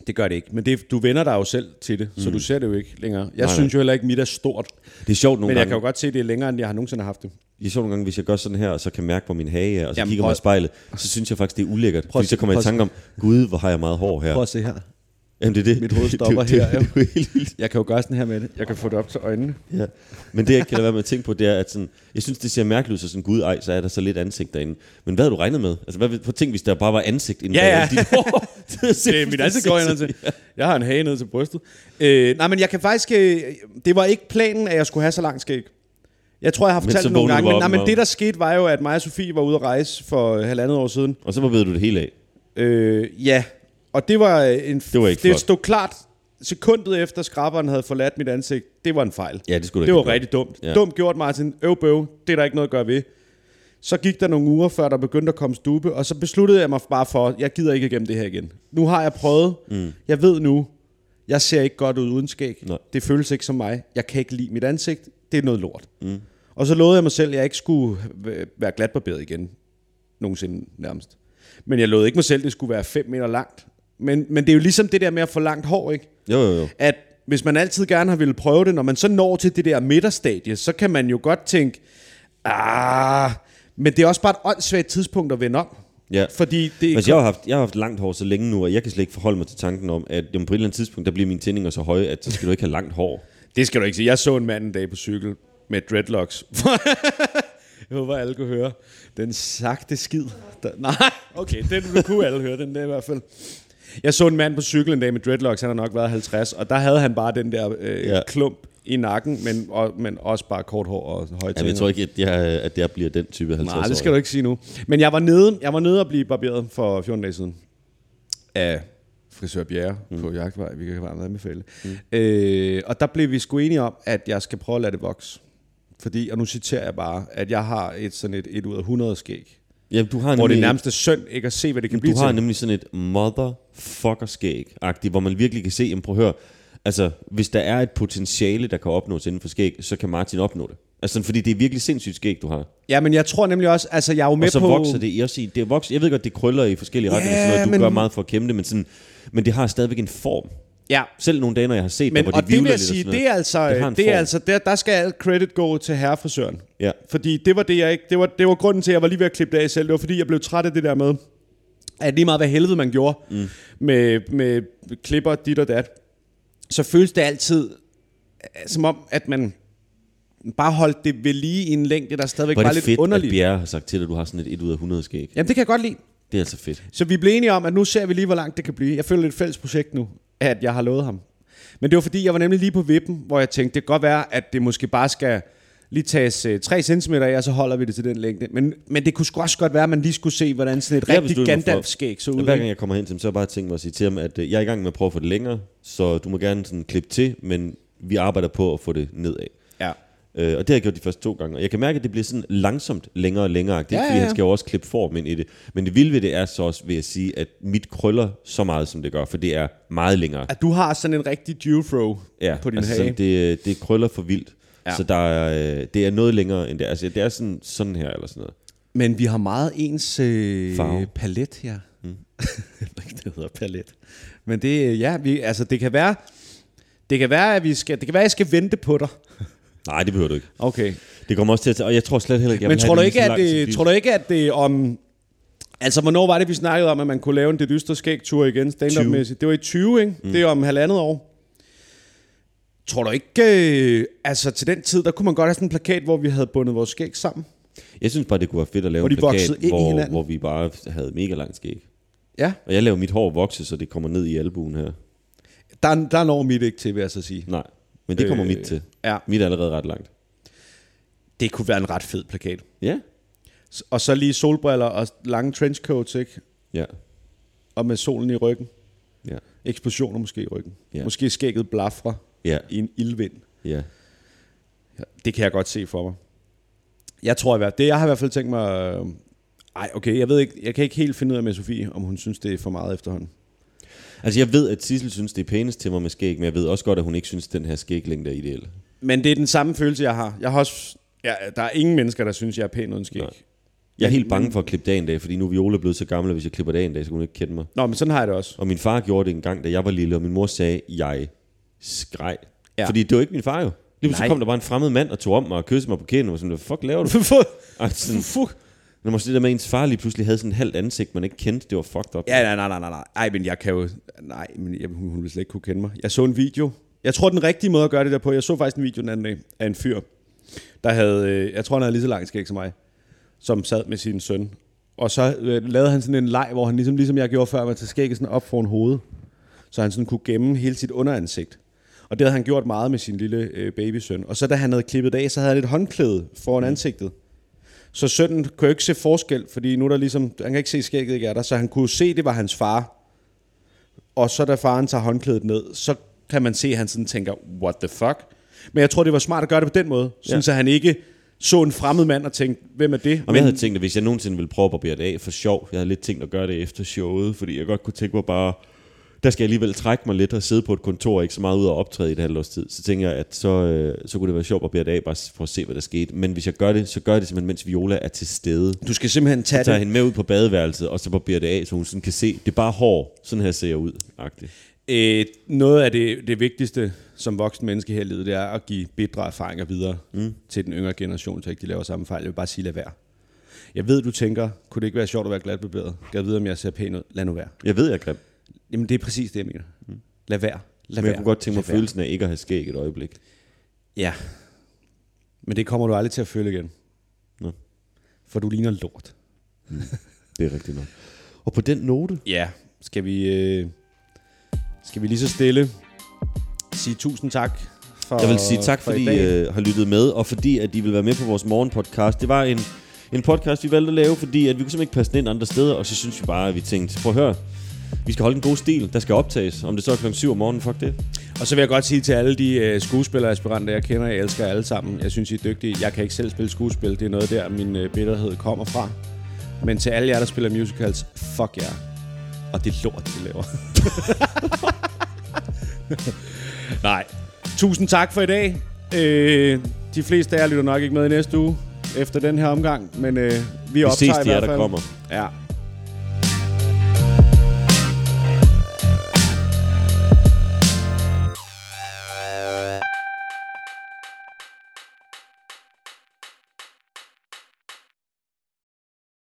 Det gør det ikke. Men det, du vender dig jo selv til det, mm. så du ser det jo ikke længere. Jeg Nej, nej. synes jo heller ikke, mit er stort. Det er sjovt nogle Men jeg gange. kan jo godt se, at det er længere, end jeg har nogensinde haft det. Det er sjovt nogle gange, hvis jeg gør sådan her, og så kan mærke, hvor min hage og så Jamen, kigger prøv- mig i spejlet, så synes jeg faktisk, det er ulækkert. Prøv Fordi så kommer jeg prøv i tanke om, gud, hvor har jeg meget hår her. at se her. Jamen, det er det. Mit hoved stopper det, det, her, det, det, det, er helt vildt. Jeg kan jo gøre sådan her med det. Jeg kan få det op til øjnene. Ja. Men det, jeg kan lade være med at tænke på, det er, at sådan, jeg synes, det ser mærkeligt ud, så sådan, gud ej, så er der så lidt ansigt derinde. Men hvad havde du regnet med? Altså, hvad, på ting, hvis der bare var ansigt inden Ja, ja. alle de hår? Det er mit ansigt går til. Jeg har en hage ned til brystet. Øh, nej, men jeg kan faktisk... Øh, det var ikke planen, at jeg skulle have så langt skæg. Jeg tror, jeg har fortalt det nogle gange, men, nej, men det der skete var jo, at mig og Sofie var ude at rejse for halvandet år siden. Og så ved du det hele af. Øh, ja, og det var en... Det var ikke det flot. stod klart sekundet efter skraberen havde forladt mit ansigt. Det var en fejl. Ja, det skulle Det var have rigtig dumt. Ja. Dumt gjort, Martin. Øv bøv. Det er der ikke noget at gøre ved. Så gik der nogle uger, før der begyndte at komme stube, og så besluttede jeg mig bare for, jeg gider ikke igennem det her igen. Nu har jeg prøvet. Mm. Jeg ved nu, jeg ser ikke godt ud uden skæg. Nej. Det føles ikke som mig. Jeg kan ikke lide mit ansigt. Det er noget lort. Mm. Og så lovede jeg mig selv, at jeg ikke skulle være glatbarberet igen. Nogensinde nærmest. Men jeg lovede ikke mig selv, at det skulle være 5 meter langt. Men, men det er jo ligesom det der med at få langt hår, ikke? Jo, jo, jo. at hvis man altid gerne har ville prøve det, når man så når til det der midterstadie, så kan man jo godt tænke, ah, men det er også bare et åndssvagt tidspunkt at vende om. Ja. Fordi det Altså, jeg, har haft, jeg har haft langt hår så længe nu, og jeg kan slet ikke forholde mig til tanken om, at på et eller andet tidspunkt, der bliver mine tændinger så høje, at så skal du ikke have langt hår. Det skal du ikke sige. Jeg så en mand en dag på cykel med dreadlocks. jeg håber, alle kunne høre. Den sagte skid. Der, nej, okay, den kunne alle høre, den der i hvert fald. Jeg så en mand på cykel en dag med dreadlocks, han har nok været 50, og der havde han bare den der øh, ja. Ja. klump i nakken, men, og, men også bare kort hår og høje tænder. jeg tror ikke, at jeg, at jeg bliver den type 50 Nej, det skal du ikke sige nu. Men jeg var nede, jeg var nede og blive barberet for 14 dage siden. af frisør Bjerre mm. på Jagtvej, vi kan varmt anbefale. Mm. Øh, og der blev vi sgu enige om, at jeg skal prøve at lade det vokse. Fordi, og nu citerer jeg bare, at jeg har et sådan et, et ud af 100 skæg. Ja, du har Hvor det er nærmest er synd ikke at se, hvad det kan blive du har til. nemlig sådan et motherfucker skæg hvor man virkelig kan se, jamen prøv at høre, altså hvis der er et potentiale, der kan opnås inden for skæg, så kan Martin opnå det. Altså sådan, fordi det er virkelig sindssygt skæg, du har. Ja, men jeg tror nemlig også, altså jeg er jo med Og så på... vokser det i også i, det vokser, jeg ved godt, det krøller i forskellige Ja, retninger, sådan noget, du men- gør meget for at kæmpe det, men, sådan, men det har stadigvæk en form. Ja, Selv nogle dage, når jeg har set men, dig, hvor og de det vil jeg lidt og sige, det er altså, det en det er altså der, der skal alt credit gå til herrefrisøren. Ja. Fordi det var det, jeg ikke... Det var, det var grunden til, at jeg var lige ved at klippe det af selv. Det var fordi, jeg blev træt af det der med, at lige meget hvad helvede man gjorde mm. med, med klipper, dit og dat, så føles det altid øh, som om, at man bare holdt det ved lige i en længde, der stadigvæk Hvor var det lidt fedt, underligt. at Bjerre har sagt til dig, at du har sådan et 1 ud af 100 skæg. Jamen, det kan jeg godt lide. Det er altså fedt. Så vi blev enige om, at nu ser vi lige, hvor langt det kan blive. Jeg føler er et fælles projekt nu, at jeg har lovet ham. Men det var fordi, jeg var nemlig lige på vippen, hvor jeg tænkte, det kan godt være, at det måske bare skal lige tages øh, 3 cm af, og så holder vi det til den længde. Men, men det kunne sgu også godt være, at man lige skulle se, hvordan sådan et Jeg for- Gandalf-skæg så ud. Hver gang jeg kommer hen til ham, så har jeg bare tænkt mig at sige til ham, at øh, jeg er i gang med at prøve at få det længere, så du må gerne sådan klippe til, men vi arbejder på at få det nedad. Øh, og det har jeg gjort de første to gange. Og jeg kan mærke, at det bliver sådan langsomt længere og længere. Det er Ja, ja, ja, fordi, ja. han skal jo også klippe form ind i det. Men det vilde ved det er så også ved at sige, at mit krøller så meget, som det gør, for det er meget længere. At du har sådan en rigtig throw Ja, på din altså hage. det, det krøller for vildt. Ja. Så der er, øh, det er noget længere end det. Altså, det er sådan, sådan her eller sådan noget. Men vi har meget ens øh, Farve. palet her. Mm. det hedder palet. Men det, øh, ja, vi, altså det kan være, det kan være, at vi skal, det kan være, at jeg skal vente på dig. Nej, det behøver du ikke. Okay. Det kommer også til at og jeg tror slet heller ikke, jeg Men tror du, ikke, at det, tror du ikke, at det om... Altså, hvornår var det, vi snakkede om, at man kunne lave en det dystre skæg-tur igen, stand-up-mæssigt? Det var i 20, ikke? Mm. Det er om halvandet år. Tror du ikke, øh, altså til den tid, der kunne man godt have sådan en plakat, hvor vi havde bundet vores skæg sammen? Jeg synes bare, det kunne være fedt at lave Hvor en plakat, hvor, hvor vi bare havde mega langt skæg. Ja. Og jeg laver mit hår vokse, så det kommer ned i albuen her. Der, er- der når mit ikke til, vil jeg så sige. Nej, men det kommer Øh, mit til. Ja, Mit er allerede ret langt. det kunne være en ret fed plakat. Ja. S- Og så lige solbriller og lange trenchcoats, ikke? Ja. Og med solen i ryggen. Ja. Eksplosioner måske i ryggen. Ja. Måske skægget blafrer Ja. i en ildvind. Ja. Ja, det kan jeg godt se for mig. Jeg tror i hvert det jeg har i hvert fald tænkt mig... Øh, ej, okay, jeg ved ikke, jeg kan ikke helt finde ud af med Sofie, om hun synes, det er for meget efterhånden. Altså, jeg ved, at Sissel synes, det er pænest til mig med skæg, men jeg ved også godt, at hun ikke synes, at den her skæglængde er ideel. Men det er den samme følelse, jeg har. Jeg har også... Ja, der er ingen mennesker, der synes, jeg er pæn uden skæg. Nej. Jeg er helt bange for at klippe det en dag, fordi nu er Viola blevet så gammel, at hvis jeg klipper det af en dag, så kan hun ikke kende mig. Nå, men sådan har jeg det også. Og min far gjorde det en gang, da jeg var lille, og min mor sagde, jeg skreg. Ja. Fordi det var ikke min far jo. Lige så kom der bare en fremmed mand og tog om mig og kyssede mig på kinden, og sådan, hvad fuck laver du? Fuck. Når man det der med, at ens far lige pludselig havde sådan et halvt ansigt, man ikke kendte, det var fucked up. Ja, nej, nej, nej, nej, nej. Ej, men jeg kan jo... Nej, men jeg, hun hun vil slet ikke kunne kende mig. Jeg så en video. Jeg tror, den rigtige måde at gøre det der på... Jeg så faktisk en video den anden dag af en fyr, der havde... øh, Jeg tror, han havde lige så langt skæg som mig, som sad med sin søn. Og så øh, lavede han sådan en leg, hvor han ligesom, ligesom jeg gjorde før, med at tage skægget sådan op foran hovedet. Så han sådan kunne gemme hele sit underansigt. Og det havde han gjort meget med sin lille øh, babysøn. Og så da han havde klippet det af, så havde han et håndklæde foran ansigtet. Så sønnen kunne ikke se forskel, fordi nu er der ligesom, han kan ikke se skægget ikke er der, så han kunne se, det var hans far. Og så da faren tager håndklædet ned, så kan man se, at han sådan tænker, what the fuck? Men jeg tror, det var smart at gøre det på den måde, ja. så han ikke så en fremmed mand og tænkte, hvem er det? Og jeg havde tænkt, at hvis jeg nogensinde ville prøve at barbere det af for sjov, jeg havde lidt tænkt at gøre det efter showet, fordi jeg godt kunne tænke mig bare, der skal jeg alligevel trække mig lidt og sidde på et kontor, ikke så meget ud og optræde i et halvt års tid. Så tænker jeg, at så, øh, så kunne det være sjovt at barbere det af, bare for at se, hvad der skete. Men hvis jeg gør det, så gør jeg det simpelthen, mens Viola er til stede. du skal simpelthen tage det. hende med ud på badeværelset, og så barberer det af, så hun sådan kan se, det er bare hår. Sådan her ser jeg ud, agtigt. Øh, noget af det, det vigtigste som voksen menneske her i livet, det er at give bedre erfaringer videre mm. til den yngre generation, så ikke de laver samme fejl. Jeg vil bare sige, lad være. Jeg ved, du tænker, kunne det ikke være sjovt at være glatbarberet? Gad vide, om jeg ser pæn ud? Lad nu være. Jeg ved, jeg er grim. Jamen, det er præcis det, jeg mener. Mm. Lad være. Lad Men være. jeg kunne godt tænke mig Lad være. følelsen af ikke at have skæg et øjeblik. Ja. Men det kommer du aldrig til at føle igen. Nå. For du ligner lort. Det er rigtigt nok. Og på den note, Ja. Skal vi, øh, skal vi lige så stille sige tusind tak for Jeg vil sige tak, for fordi i øh, har lyttet med, og fordi at I vil være med på vores morgenpodcast. Det var en, en podcast, vi valgte at lave, fordi at vi kunne simpelthen ikke passe den ind andre steder, og så synes vi bare, at vi tænkte, prøv at høre, Vi skal holde en god stil. Der skal optages. Om det så er klokken 7 om morgenen, fuck det. Og så vil jeg godt sige til alle de øh, skuespilleraspiranter, jeg kender, jeg elsker alle sammen. Jeg synes, I er dygtige. Jeg kan ikke selv spille skuespil. Det er noget der, min øh, bitterhed kommer fra. Men til alle jer, der spiller musicals, fuck jer. Og det er lort, det laver. Nej. Tusind tak for i dag. Øh, de fleste af jer lytter nok ikke med i næste uge efter den her omgang, men øh, vi optager ses i til jer, hvert der fald. kommer. Ja,